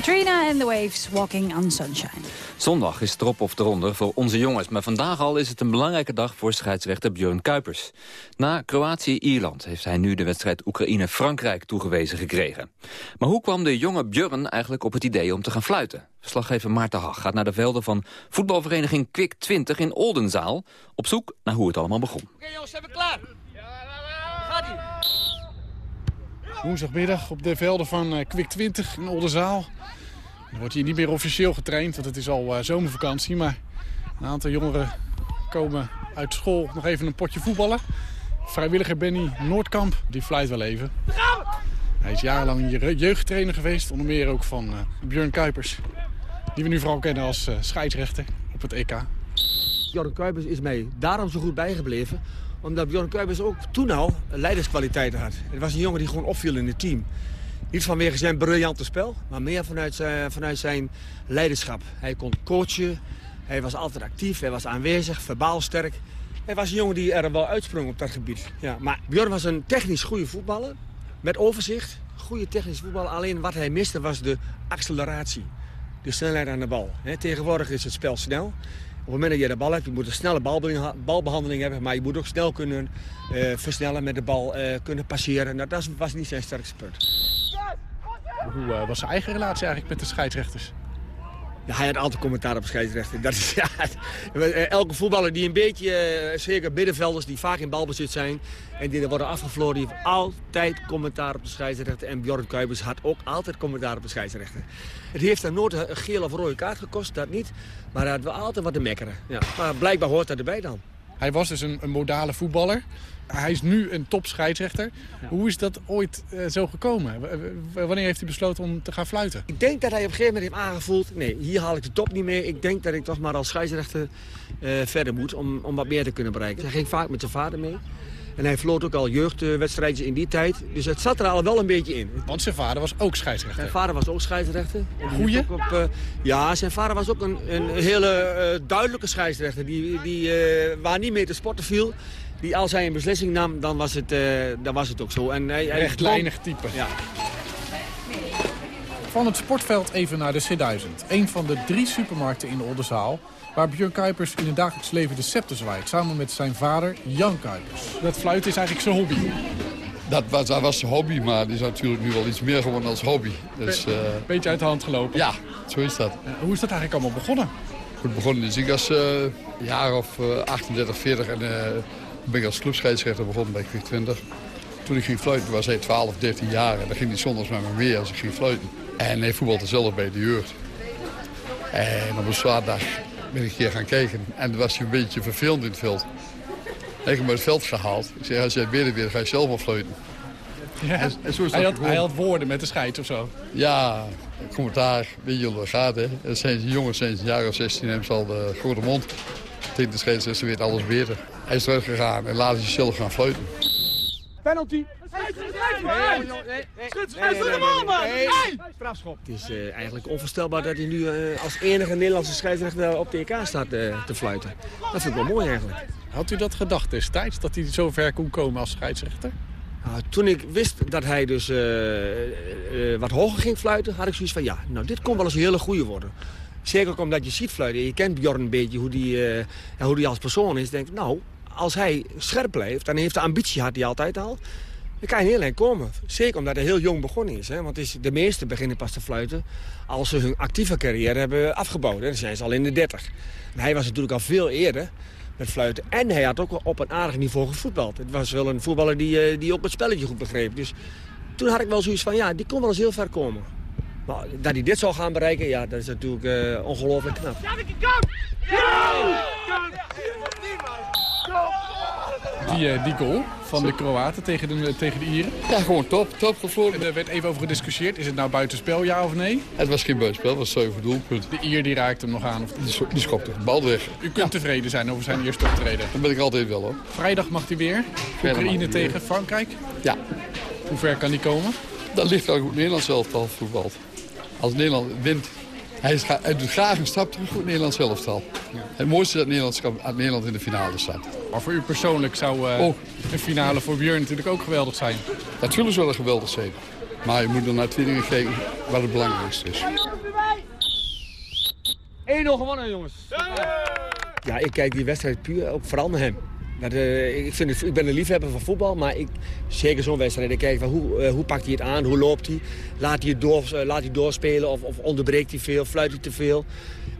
Katrina and the Waves, Walking on Sunshine. Zondag is het erop of eronder voor onze jongens. Maar vandaag al is het een belangrijke dag voor scheidsrechter Björn Kuipers. Na Kroatië-Ierland heeft hij nu de wedstrijd Oekraïne-Frankrijk toegewezen gekregen. Maar hoe kwam de jonge Björn eigenlijk op het idee om te gaan fluiten? Verslaggever Maarten Hag gaat naar de velden van voetbalvereniging Kwik 20 in Oldenzaal... op zoek naar hoe het allemaal begon. Oké jongens, zijn we klaar? Gaat ie. Woensdagmiddag op de velden van eh, Kwik 20 in Oldenzaal. Er wordt hier niet meer officieel getraind, want het is al eh, zomervakantie. Maar een aantal jongeren komen uit school nog even een potje voetballen. Vrijwilliger Benny Noordkamp, die fluit wel even. Hij is jarenlang je- jeugdtrainer geweest, onder meer ook van eh, Björn Kuipers. Die we nu vooral kennen als eh, scheidsrechter op het EK. Jorn Kuipers is mij daarom zo goed bijgebleven. Omdat Jorn Kuipers ook toen al leiderskwaliteiten had. Het was een jongen die gewoon opviel in het team. Niet vanwege zijn briljante spel, maar meer vanuit zijn, vanuit zijn leiderschap. Hij kon coachen, hij was altijd actief, hij was aanwezig, verbaal sterk. Hij was een jongen die er wel uitsprong op dat gebied. Ja, maar Bjorn was een technisch goede voetballer, met overzicht. Goede technisch voetballer, alleen wat hij miste was de acceleratie. De snelheid aan de bal. Tegenwoordig is het spel snel. Op het moment dat je de bal hebt, je moet een snelle balbe- balbehandeling hebben... maar je moet ook snel kunnen eh, versnellen met de bal, eh, kunnen passeren. Nou, dat was niet zijn sterkste punt. Hoe eh, was zijn eigen relatie eigenlijk met de scheidsrechters? Hij had altijd commentaar op scheidsrechter. Dat is, ja, eh, elke voetballer die een beetje, eh, zeker middenvelders die vaak in balbezit zijn... en die er worden afgevloren, die heeft altijd commentaar op de scheidsrechter. En Bjorn Kuipers had ook altijd commentaar op de scheidsrechter. Het heeft hem nooit een gele of rode kaart gekost, dat niet. Maar hij had wel altijd wat te mekkeren. Ja. Maar blijkbaar hoort dat erbij dan. Hij was dus een, een modale voetballer. Hij is nu een topscheidsrechter. Hoe is dat ooit eh, zo gekomen? W- wanneer heeft hij besloten om te gaan fluiten? Ik denk dat hij op een gegeven moment heeft aangevoeld... nee, hier haal ik de top niet mee. Ik denk dat ik toch maar als scheidsrechter eh, verder moet om, om wat meer te kunnen bereiken. Hij ging vaak met zijn vader mee. En hij vloot ook al jeugdwedstrijdjes in die tijd. Dus het zat er al wel een beetje in. Want zijn vader was ook scheidsrechter. Zijn vader was ook scheidsrechter. Goeie? ook Op, eh, ja, zijn vader was ook een, een hele eh, duidelijke scheidsrechter. Die, die, eh, waar niet mee te sporten viel. Die als hij een beslissing nam, dan was het, eh, dan was het ook zo. En hij, hij Rechtlijnig type. Ja. Van het sportveld even naar de C1000. Een van de drie supermarkten in Oldenzaal... waar Björn Kuipers in het dagelijks leven de scepter zwaait... samen met zijn vader Jan Kuipers. Dat fluiten is eigenlijk zijn hobby. Dat was, dat was zijn hobby, maar die is natuurlijk nu wel iets meer geworden als hobby. Dus, eh, Beetje uit de hand gelopen. Ja, zo is dat. hoe is dat eigenlijk allemaal begonnen? Goed begonnen is ik als eh, jaar of eh, 38, 40 en eh, ben ik als clubscheidsrechter begonnen bij Kwik 20. Toen ik ging fluiten was hij 12, 13 jaar en dan ging hij zondags met me mee als ik ging fluiten. En hij voetbalde zelf bij de jeugd. En op een zaterdag ben ik een keer gaan kijken en toen was hij een beetje vervelend in het veld. Ik heb hem uit het veld gehaald. Ik zei, als jij binnen bent, ga je zelf wel fluiten. Ja. En, en zo is dat hij, had, hij woorden met de scheids of zo. Ja, commentaar, weet je hoe dat gaat. Hè? Dat zijn ze jongens, ze een jaar of 16, hebben ze al de grote mond. Tegen de scheidsrechter weet alles beter. Hij is eruit gegaan en laat hij zichzelf gaan fluiten. Penalty. Strafschop. Het is eh, eigenlijk onvoorstelbaar dat hij nu eh, als enige Nederlandse scheidsrechter op de EK staat eh, te fluiten. Dat vind ik wel mooi eigenlijk. Had u dat gedacht destijds, dat hij zo ver kon komen als scheidsrechter? Nou, toen ik wist dat hij dus wat hoger ging fluiten, had ik zoiets van... ja, nou, dit kon wel eens een hele goede worden. Zeker ook omdat je ziet fluiten. Je kent Bjorn een beetje, hoe die, hoe die als persoon is. Denk, nou, als hij scherp blijft, dan heeft de ambitie had hij altijd al... dan kan je heel eind komen. Zeker omdat hij heel jong begonnen is. Hè? Want is, de meesten beginnen pas te fluiten als ze hun actieve carrière hebben afgebouwd. Hè? Dan zijn ze al in de 30. Maar hij was natuurlijk al veel eerder met fluiten. En hij had ook wel op een aardig niveau gevoetbald. Het was wel een voetballer die, eh, die ook het spelletje goed begreep. Dus toen had ik wel zoiets van, ja, die kon wel eens heel ver komen. Maar dat hij dit zou gaan bereiken, ja, dat is natuurlijk eh, ongelooflijk knap. Eh, die goal van de Kroaten tegen de, tegen de Ieren. Ja, gewoon top, top gefloten. Er werd even over gediscussieerd. Is het nou buitenspel, ja of nee? Het was geen buitenspel, het was 7 doelpunten. De Ier die raakt hem nog aan. Of... Die, die schopte de bal weg. U kunt tevreden zijn over zijn eerste optreden. Dat ben ik altijd wel hoor. Vrijdag mag hij weer. mag Oekraïne hij weer. tegen Frankrijk. Ja. Hoe ver kan die komen? Dat ligt wel goed Nederlands elftal voetbalt. Als Nederland wint, hij, is, hij doet graag een stap terug voor het Nederlands elftal. Het mooiste is dat Nederland, dat Nederland in de finale staat. Maar voor u persoonlijk zou Oh. een finale voor Björn natuurlijk ook geweldig zijn. Natuurlijk zou dat geweldig zijn. Maar je moet er naar twee dingen kijken wat het belangrijkste is. 1-0 gewonnen, jongens. Ja, ik kijk die wedstrijd puur ook vooral naar hem. Dat, eh, ik, vind het, ik ben een liefhebber van voetbal, maar ik, zeker zo'n wedstrijd. Ik kijk van hoe, eh, hoe pakt hij het aan, hoe loopt hij? Laat hij, het door, eh, laat hij doorspelen of, of onderbreekt hij veel, fluit hij te veel?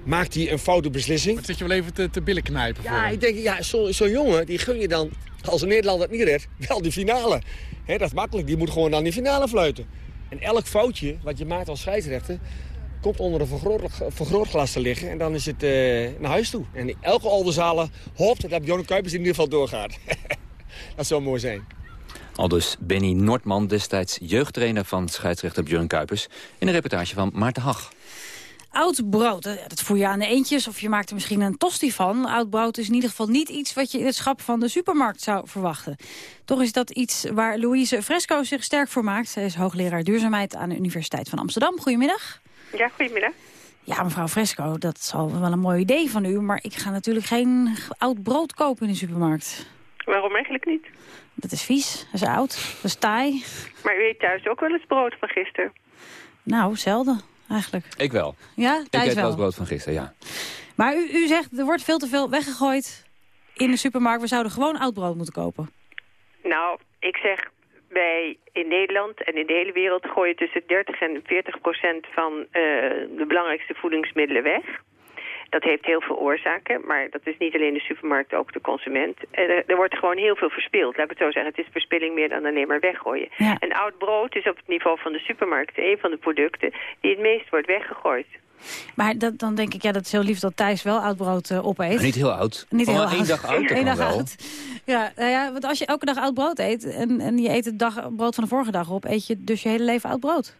Maakt hij een foute beslissing? Wat zit je wel even te, te billen knijpen voor Ja, ik denk, ja, zo'n zo jongen, die gun je dan, als een Nederlander het niet redt, wel die finale. Dat is makkelijk, die moet gewoon dan die finale fluiten. En elk foutje wat je maakt als scheidsrechter, komt onder een vergroot, vergrootglas te liggen en dan is het eh, naar huis toe. En elke Oldenzalen hoopt dat Bjorn Kuipers in ieder geval doorgaat. dat zou mooi zijn. Al dus Benny Nordman, destijds jeugdtrainer van scheidsrechter Björn Kuipers... in een reportage van Maarten Hag. Oud brood, eh, dat voer je aan de eentjes of je maakt er misschien een tosti van. Oud brood is in ieder geval niet iets wat je in het schap van de supermarkt zou verwachten. Toch is dat iets waar Louise Fresco zich sterk voor maakt. Zij is hoogleraar duurzaamheid aan de Universiteit van Amsterdam. Goedemiddag. Ja, goedemiddag. Ja, mevrouw Fresco, dat is al wel een mooi idee van u... maar ik ga natuurlijk geen oud brood kopen in de supermarkt. Waarom eigenlijk niet? Dat is vies, dat is oud, dat is taai. Maar u eet thuis ook wel eens brood van gisteren. Nou, zelden eigenlijk. Ik wel. Ja, Ik Thijs eet wel wel. het brood van gisteren, ja. Maar u, u zegt, er wordt veel te veel weggegooid in de supermarkt. We zouden gewoon oud brood moeten kopen. Nou, ik zeg, wij in Nederland en in de hele wereld gooien tussen 30 en 40 procent van eh, de belangrijkste voedingsmiddelen weg. Dat heeft heel veel oorzaken, maar dat is niet alleen de supermarkt, ook de consument. En er, er wordt gewoon heel veel verspild. Laat ik het zo zeggen, het is verspilling meer dan alleen maar weggooien. En oud brood is op het niveau van de supermarkt een van de producten die het meest wordt weggegooid. Maar dat, dan denk ik, ja, dat is heel lief dat Thijs wel oud brood eh, opeet. Maar niet heel oud. Niet heel één oud. dag oud, Eén dag wel. oud. Ja, nou ja, want als je elke dag oud brood eet en, en je eet het dag, brood van de vorige dag op, eet je dus je hele leven oud brood.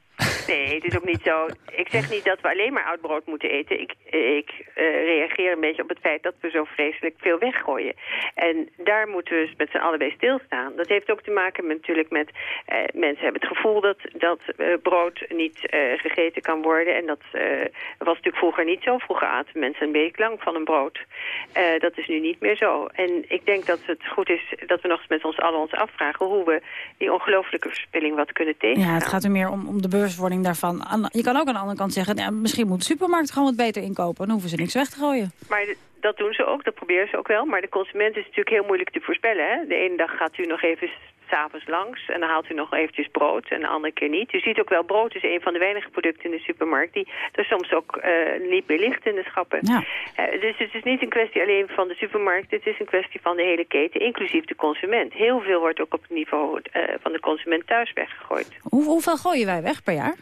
Nee, het is ook niet zo. Ik zeg niet dat we alleen maar oud brood moeten eten. Ik, ik eh, reageer een beetje op het feit dat we zo vreselijk veel weggooien. En daar moeten we dus met z'n allen bij stilstaan. Dat heeft ook te maken met, natuurlijk met... eh, mensen hebben het gevoel dat, dat eh, brood niet gegeten kan worden. En dat was natuurlijk vroeger niet zo. Vroeger aten mensen een week lang van een brood. Dat is nu niet meer zo. En ik denk dat het goed is dat we nog eens met ons allen ons afvragen... hoe we die ongelooflijke verspilling wat kunnen tegengaan. Ja, het gaat er meer om, om de bewustwording daarvan. Je kan ook aan de andere kant zeggen, ja, misschien moet de supermarkt gewoon wat beter inkopen. Dan hoeven ze niks weg te gooien. Maar dat doen ze ook, dat proberen ze ook wel. Maar de consument is natuurlijk heel moeilijk te voorspellen. Hè? De ene dag gaat u nog even s'avonds langs en dan haalt u nog eventjes brood en de andere keer niet. U ziet ook wel, brood is een van de weinige producten in de supermarkt die er soms ook eh, niet meer ligt in de schappen. Ja. Eh, dus het is niet een kwestie alleen van de supermarkt, het is een kwestie van de hele keten, inclusief de consument. Heel veel wordt ook op het niveau eh, van de consument thuis weggegooid. Hoe, hoeveel gooien wij weg per jaar?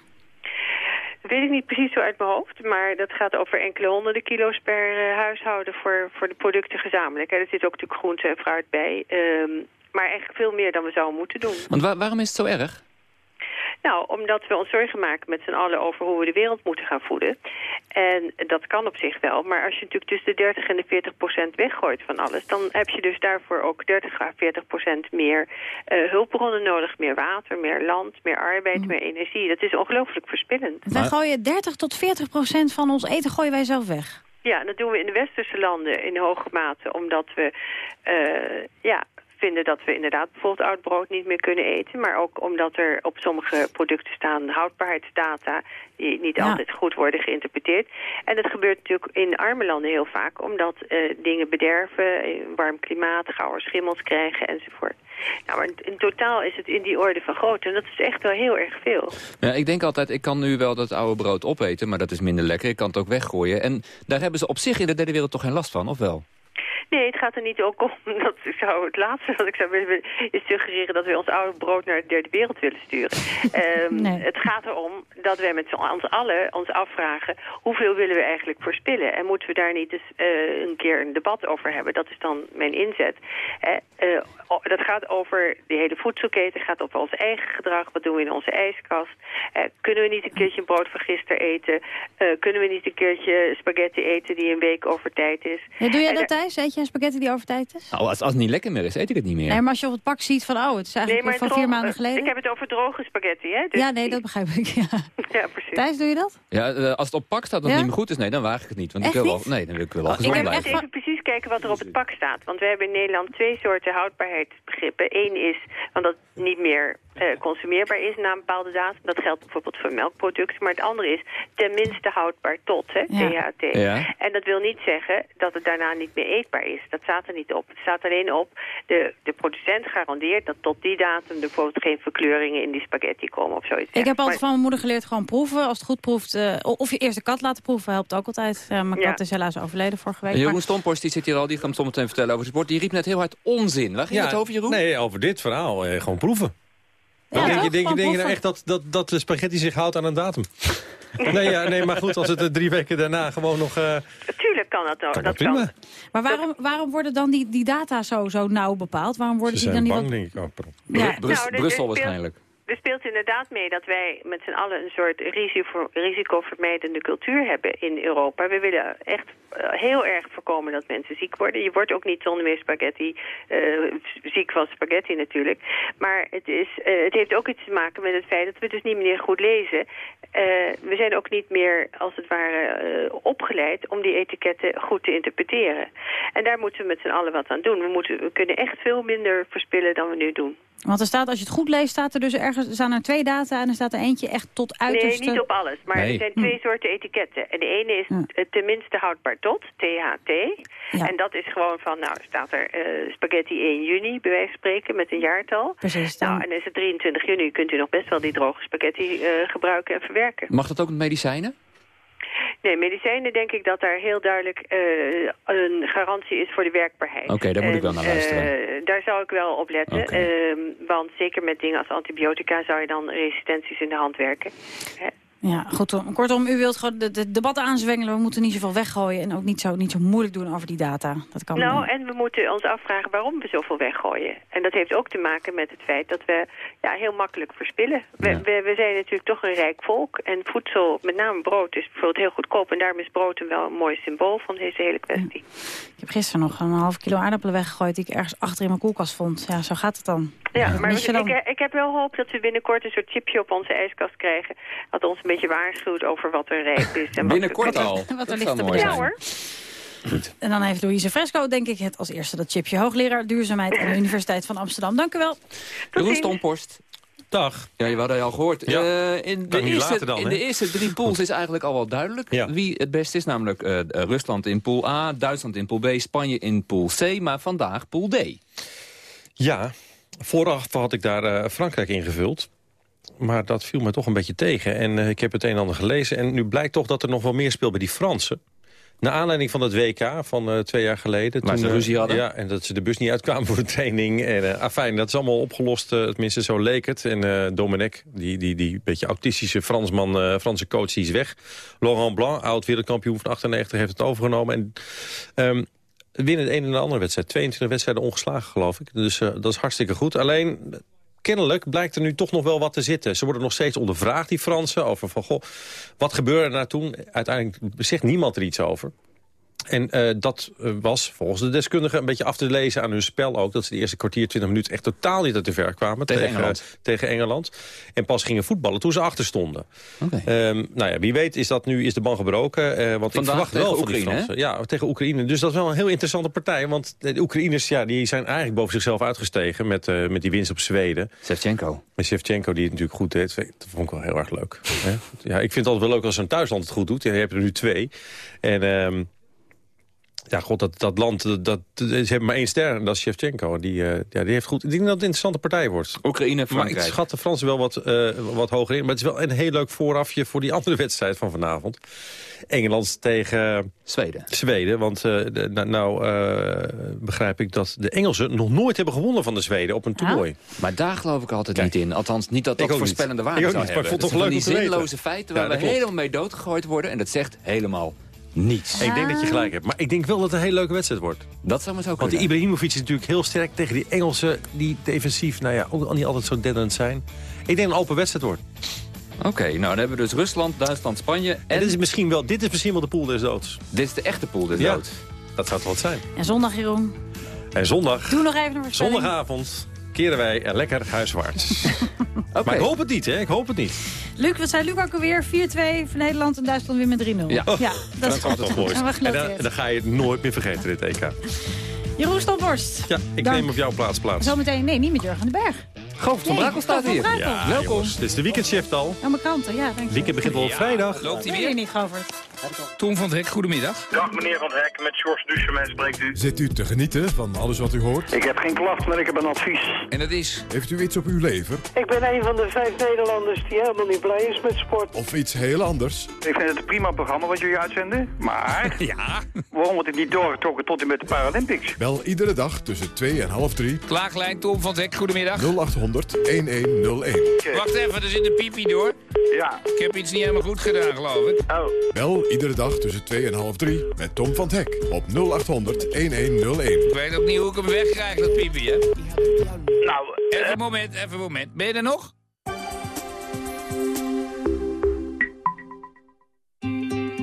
Weet ik niet precies zo uit mijn hoofd, maar dat gaat over enkele honderden kilo's per eh, huishouden voor, voor de producten gezamenlijk. En er zit ook natuurlijk groente en fruit bij. Ehm, maar eigenlijk veel meer dan we zouden moeten doen. Want wa- waarom is het zo erg? Nou, omdat we ons zorgen maken met z'n allen over hoe we de wereld moeten gaan voeden. En dat kan op zich wel. Maar als je natuurlijk tussen de 30 en de 40 procent weggooit van alles... dan heb je dus daarvoor ook 30 à 40 procent meer eh, hulpbronnen nodig. Meer water, meer land, meer arbeid, meer energie. Dat is ongelooflijk verspillend. Wij gooien 30 tot 40 procent van ons eten gooien wij zelf weg. Ja, dat doen we in de westerse landen in hoge mate, omdat we eh, ja, vinden dat we inderdaad bijvoorbeeld oud brood niet meer kunnen eten. Maar ook omdat er op sommige producten staan houdbaarheidsdata die niet Ja. altijd goed worden geïnterpreteerd. En dat gebeurt natuurlijk in arme landen heel vaak, omdat eh, dingen bederven, eh, warm klimaat, gauwer schimmels krijgen enzovoort. Nou, maar in totaal is het in die orde van grootte en dat is echt wel heel erg veel. Ja, ik denk altijd, ik kan nu wel dat oude brood opeten, maar dat is minder lekker. Ik kan het ook weggooien. En daar hebben ze op zich in de derde wereld toch geen last van, of wel? Nee, het gaat er niet ook om. Dat zou het laatste wat ik zou willen is suggereren dat we ons oude brood naar de derde wereld willen sturen. Ehm, Het gaat erom dat wij met z'n ons allen ons afvragen hoeveel willen we eigenlijk verspillen. En moeten we daar niet eens eh, een keer een debat over hebben. Dat is dan mijn inzet. Eh, dat gaat over de hele voedselketen, gaat over ons eigen gedrag. Wat doen we in onze ijskast? Eh, kunnen we niet een keertje brood van gisteren eten? Kunnen we niet een keertje spaghetti eten die een week over tijd is? Ja, doe jij dat thuis? Eet je een spaghetti die over tijd is? Nou, als, als het niet lekker meer is, eet ik het niet meer. Nee, maar als je op het pak ziet van, oh, het is eigenlijk van droog- vier maanden eh, geleden. Ik heb het over droge spaghetti, hè? Dus Ja, nee, dat begrijp ik. Ja. Ja, precies. Thijs, doe je dat? Ja, eh, als het op pak staat dat het Ja? niet meer goed is, nee, dan waag ik het niet. Want Echt ik wil wel, nee, dan wil ik wel Ik gezond heb blijven. echt even precies kijken wat er op het pak staat. Want we hebben in Nederland twee soorten houdbaarheidsbegrippen. Eén is want dat niet meer eh, consumeerbaar is na een bepaalde datum. Dat geldt bijvoorbeeld voor melkproducten. Maar het andere is tenminste houdbaar tot, hè, Ja. THT. Ja. En dat wil niet zeggen dat het daarna niet meer eetbaar is. Dat staat er niet op. Het staat alleen op, de, de producent garandeert dat tot die datum er bijvoorbeeld geen verkleuringen in die spaghetti komen of zoiets. Ik heb Maar- altijd van mijn moeder geleerd gewoon proeven. Als het goed proeft, eh, of je eerst de kat laten proeven, helpt ook altijd. Ja, mijn Ja. kat is helaas overleden vorige week. En Jeroen maar- Stomporst die zit hier al, die gaat hem zo meteen vertellen over sport. Die riep net heel hard onzin. Waar ging Ja, het over, Jeroen? Nee, over dit verhaal. eh, gewoon proeven. Ja, denk je, denk je, Gewoon denk je nou echt dat, dat, dat de spaghetti zich houdt aan een datum? nee, ja, nee, maar goed, als het er drie weken daarna gewoon nog... eh, Tuurlijk kan dat ook. kan dat dat prima. Maar waarom, waarom worden dan die, die data zo, zo nauw bepaald? Waarom worden Ze die dan zijn niet bang, wat... denk ik ook. pardon. Ja. Brus- Nou, Brussel waarschijnlijk. Er speelt inderdaad mee dat wij met z'n allen een soort risico, risicovermijdende cultuur hebben in Europa. We willen echt eh, heel erg voorkomen dat mensen ziek worden. Je wordt ook niet zonder meer spaghetti eh, ziek van spaghetti natuurlijk. Maar het, is, eh, het heeft ook iets te maken met het feit dat we dus niet meer goed lezen. We zijn ook niet meer, als het ware, opgeleid om die etiketten goed te interpreteren. En daar moeten we met z'n allen wat aan doen. We, moeten, we kunnen echt veel minder verspillen dan we nu doen. Want er staat, als je het goed leest, staat er dus ergens, er staan er twee data en er staat er eentje echt tot uiterste... Nee, niet op alles. Maar Nee. er zijn twee soorten etiketten. En de ene is Ja. eh, tenminste houdbaar tot, THT. Ja. En dat is gewoon van, nou, staat er eh, spaghetti 1 juni, bij wijze van spreken, met een jaartal. Precies. Dan... Nou, en is het 23 juni, kunt u nog best wel die droge spaghetti eh, gebruiken en verwerken. Mag dat ook met medicijnen? Nee, medicijnen denk ik dat daar heel duidelijk eh, een garantie is voor de werkbaarheid. Oké, daar moet ik wel naar En, luisteren. eh, daar zou ik wel op letten. Ehm, want zeker met dingen als antibiotica zou je dan resistenties in de hand werken. Ja, goed. om- Kortom, u wilt gewoon de, de debatten aanzwengelen. We moeten niet zoveel weggooien en ook niet zo, niet zo moeilijk doen over die data. Dat kan Nou, en we moeten ons afvragen waarom we zoveel weggooien. En dat heeft ook te maken met het feit dat we ja, heel makkelijk verspillen. We, we, we zijn natuurlijk toch een rijk volk. En voedsel, met name brood, is bijvoorbeeld heel goedkoop. En daarom is brood een wel een mooi symbool van deze hele kwestie. Ik heb gisteren nog een half kilo aardappelen weggegooid... die ik ergens achter in mijn koelkast vond. Ja, zo gaat het dan. Ja, maar dan? ik, ik heb wel hoop dat we binnenkort een soort chipje op onze ijskast krijgen. Dat ons een beetje waarschuwt over wat er rijp is. En wat Binnenkort er, al. Wat er ligt te Ja hoor. En dan heeft Louise Fresco, denk ik, het als eerste dat chipje. Hoogleraar duurzaamheid aan de Universiteit van Amsterdam. Dank u wel. Jeroen Stomporst. Dag. Ja, je hadden je al gehoord. Ja. Eh, in, de eerste, dan, in de eerste drie pools is eigenlijk al wel duidelijk Ja. wie het beste is. Namelijk eh, eh, Rusland in pool A, Duitsland in pool B, Spanje in pool C. Maar vandaag pool D. Ja, vooraf had ik daar eh, Frankrijk ingevuld. Maar dat viel me toch een beetje tegen. En eh, ik heb het een en ander gelezen. En nu blijkt toch dat er nog wel meer speelt bij die Fransen. Naar aanleiding van het WK van eh, twee jaar geleden. Waar ze eh, ruzie hadden? Ja, en dat ze de bus niet uitkwamen voor de training. En afijn, dat is allemaal opgelost. tenminste, zo leek het. En eh Domenech, die, die, die beetje autistische Fransman, Franse coach, die is weg. Laurent Blanc, oud-wereldkampioen van 98, heeft het overgenomen. En ehm, winnen de ene en de andere wedstrijd. 22 wedstrijden ongeslagen, geloof ik. Dus dat is hartstikke goed. Alleen, kennelijk blijkt er nu toch nog wel wat te zitten. Ze worden nog steeds ondervraagd, die Fransen, over van... Goh, wat gebeurde er nou toen? Uiteindelijk zegt niemand er iets over. En eh, dat eh, was volgens de deskundigen een beetje af te lezen aan hun spel ook. Dat ze de eerste kwartier, 20 minuten echt totaal niet uit de ver kwamen. Tegen Engeland. tegen Engeland. En pas gingen voetballen toen ze achter stonden. Ehm, nou ja, wie weet is dat nu is de ban gebroken. eh, want Vandaag ik verwacht wel van die Oekraïne, Fransen. Ja, tegen Oekraïne. Dus dat is wel een heel interessante partij. Want de Oekraïners ja, die zijn eigenlijk boven zichzelf uitgestegen... met, eh, met die winst op Zweden. Shevchenko. Met Shevchenko, die het natuurlijk goed deed. Dat vond ik wel heel erg leuk. Ja, ik vind het altijd wel leuk als een thuisland het goed doet. Ja, je hebt er nu twee. En... ehm, ja, god, dat, dat land, dat, dat, ze hebben maar één ster en dat is Shevchenko. En Die, eh, ja, die heeft goed. Ik denk dat het een interessante partij wordt. Oekraïne, Maar Frankrijk. ik schat de Fransen wel wat, eh, wat hoger in. Maar het is wel een heel leuk voorafje voor die andere wedstrijd van vanavond. Engeland tegen Zweden. Zweden. Want eh, de- nou, nou eh, begrijp ik dat de Engelsen nog nooit hebben gewonnen van de Zweden op een toernooi. Maar daar geloof ik altijd niet in. Althans, niet dat dat voorspellende Ik waarde ook zou niet, maar ik hebben. vond het toch zijn leuk die te weten. zinloze feiten waar we klopt. helemaal mee doodgegooid worden. En dat zegt helemaal niets. Ik denk dat je gelijk hebt. Maar ik denk wel dat het een hele leuke wedstrijd wordt. Dat zou maar zo Want kunnen. die Ibrahimovic is natuurlijk heel sterk tegen die Engelsen... die defensief nou ja, ook niet altijd zo deadend zijn. Ik denk een open wedstrijd wordt. Oké, nou dan hebben we dus Rusland, Duitsland, Spanje. En, En dit is misschien wel, dit is misschien wel de pool des doods. dit is de echte pool des Ja. doods. Dat zou het wel zijn. En zondag, Jeroen. En zondag, Doe nog even een zondagavond, keren wij er lekker huiswaarts. Maar ik hoop het niet, hè? Ik hoop het niet. Luc, wat zei Luc ook alweer? 4-2 voor Nederland en Duitsland weer met 3-0. Ja. dat is dat goed. toch mooi. En dan, ga je het nooit meer vergeten, dit EK. Jeroen Stamborst. Ja, ik Dank. neem op jouw plaats plaats. Zometeen, nee, niet met Jurgen de Berg. Goof van Nee, Brakel staat hier. Brakel. Ja, Welkom. jongens, dit is de weekendshift al. Aan mijn kanten, ja, dank je. Weekend begint wel op vrijdag. Loopt hij Nee, weer? niet, Govert. Tom van het Hek, goedemiddag. Dag meneer Van het Hek, met George Duchemin spreekt u. Zit u te genieten van alles wat u hoort? Ik heb geen klacht, maar ik heb een advies. En dat is... Heeft u iets op uw lever? Ik ben een van de vijf Nederlanders die helemaal niet blij is met sport. Of iets heel anders? Ik vind het een prima programma wat jullie uitzenden. Maar Ja. waarom wordt het niet doorgetrokken tot en met de Paralympics? Bel iedere dag tussen 2 en half 3 Klaaglijn Tom van het Hek, goedemiddag. 0800 1101. Wacht even, er zit een piepie door. Ja. Ik heb iets niet helemaal goed gedaan, geloof ik. Oh. Bel iedere dag tussen 2 en half 3 met Tom van het Hek op 0800 1101. Ik weet ook niet hoe ik hem wegkrijg, dat piepje, hè? Nou... Even een moment, even een moment. Ben je er nog?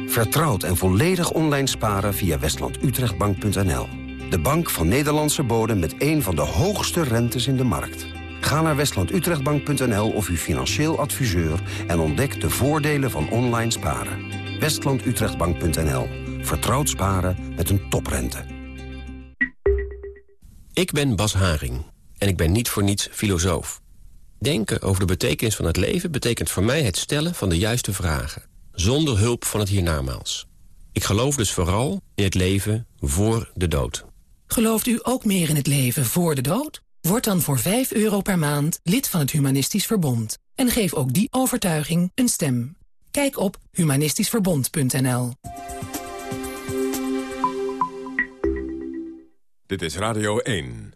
Vertrouwd en volledig online sparen via westlandutrechtbank.nl. De bank van Nederlandse bodem met een van de hoogste rentes in de markt. Ga naar westlandutrechtbank.nl of uw financieel adviseur... en ontdek de voordelen van online sparen. westlandutrechtbank.nl. Vertrouwd sparen met een toprente. Ik ben Bas Haring en ik ben niet voor niets filosoof. Denken over de betekenis van het leven betekent voor mij het stellen van de juiste vragen. Zonder hulp van het hiernamaals. Ik geloof dus vooral in het leven voor de dood. Gelooft u ook meer in het leven voor de dood? Word dan voor 5 euro per maand lid van het Humanistisch Verbond. En geef ook die overtuiging een stem. Kijk op humanistischverbond.nl Dit is Radio 1.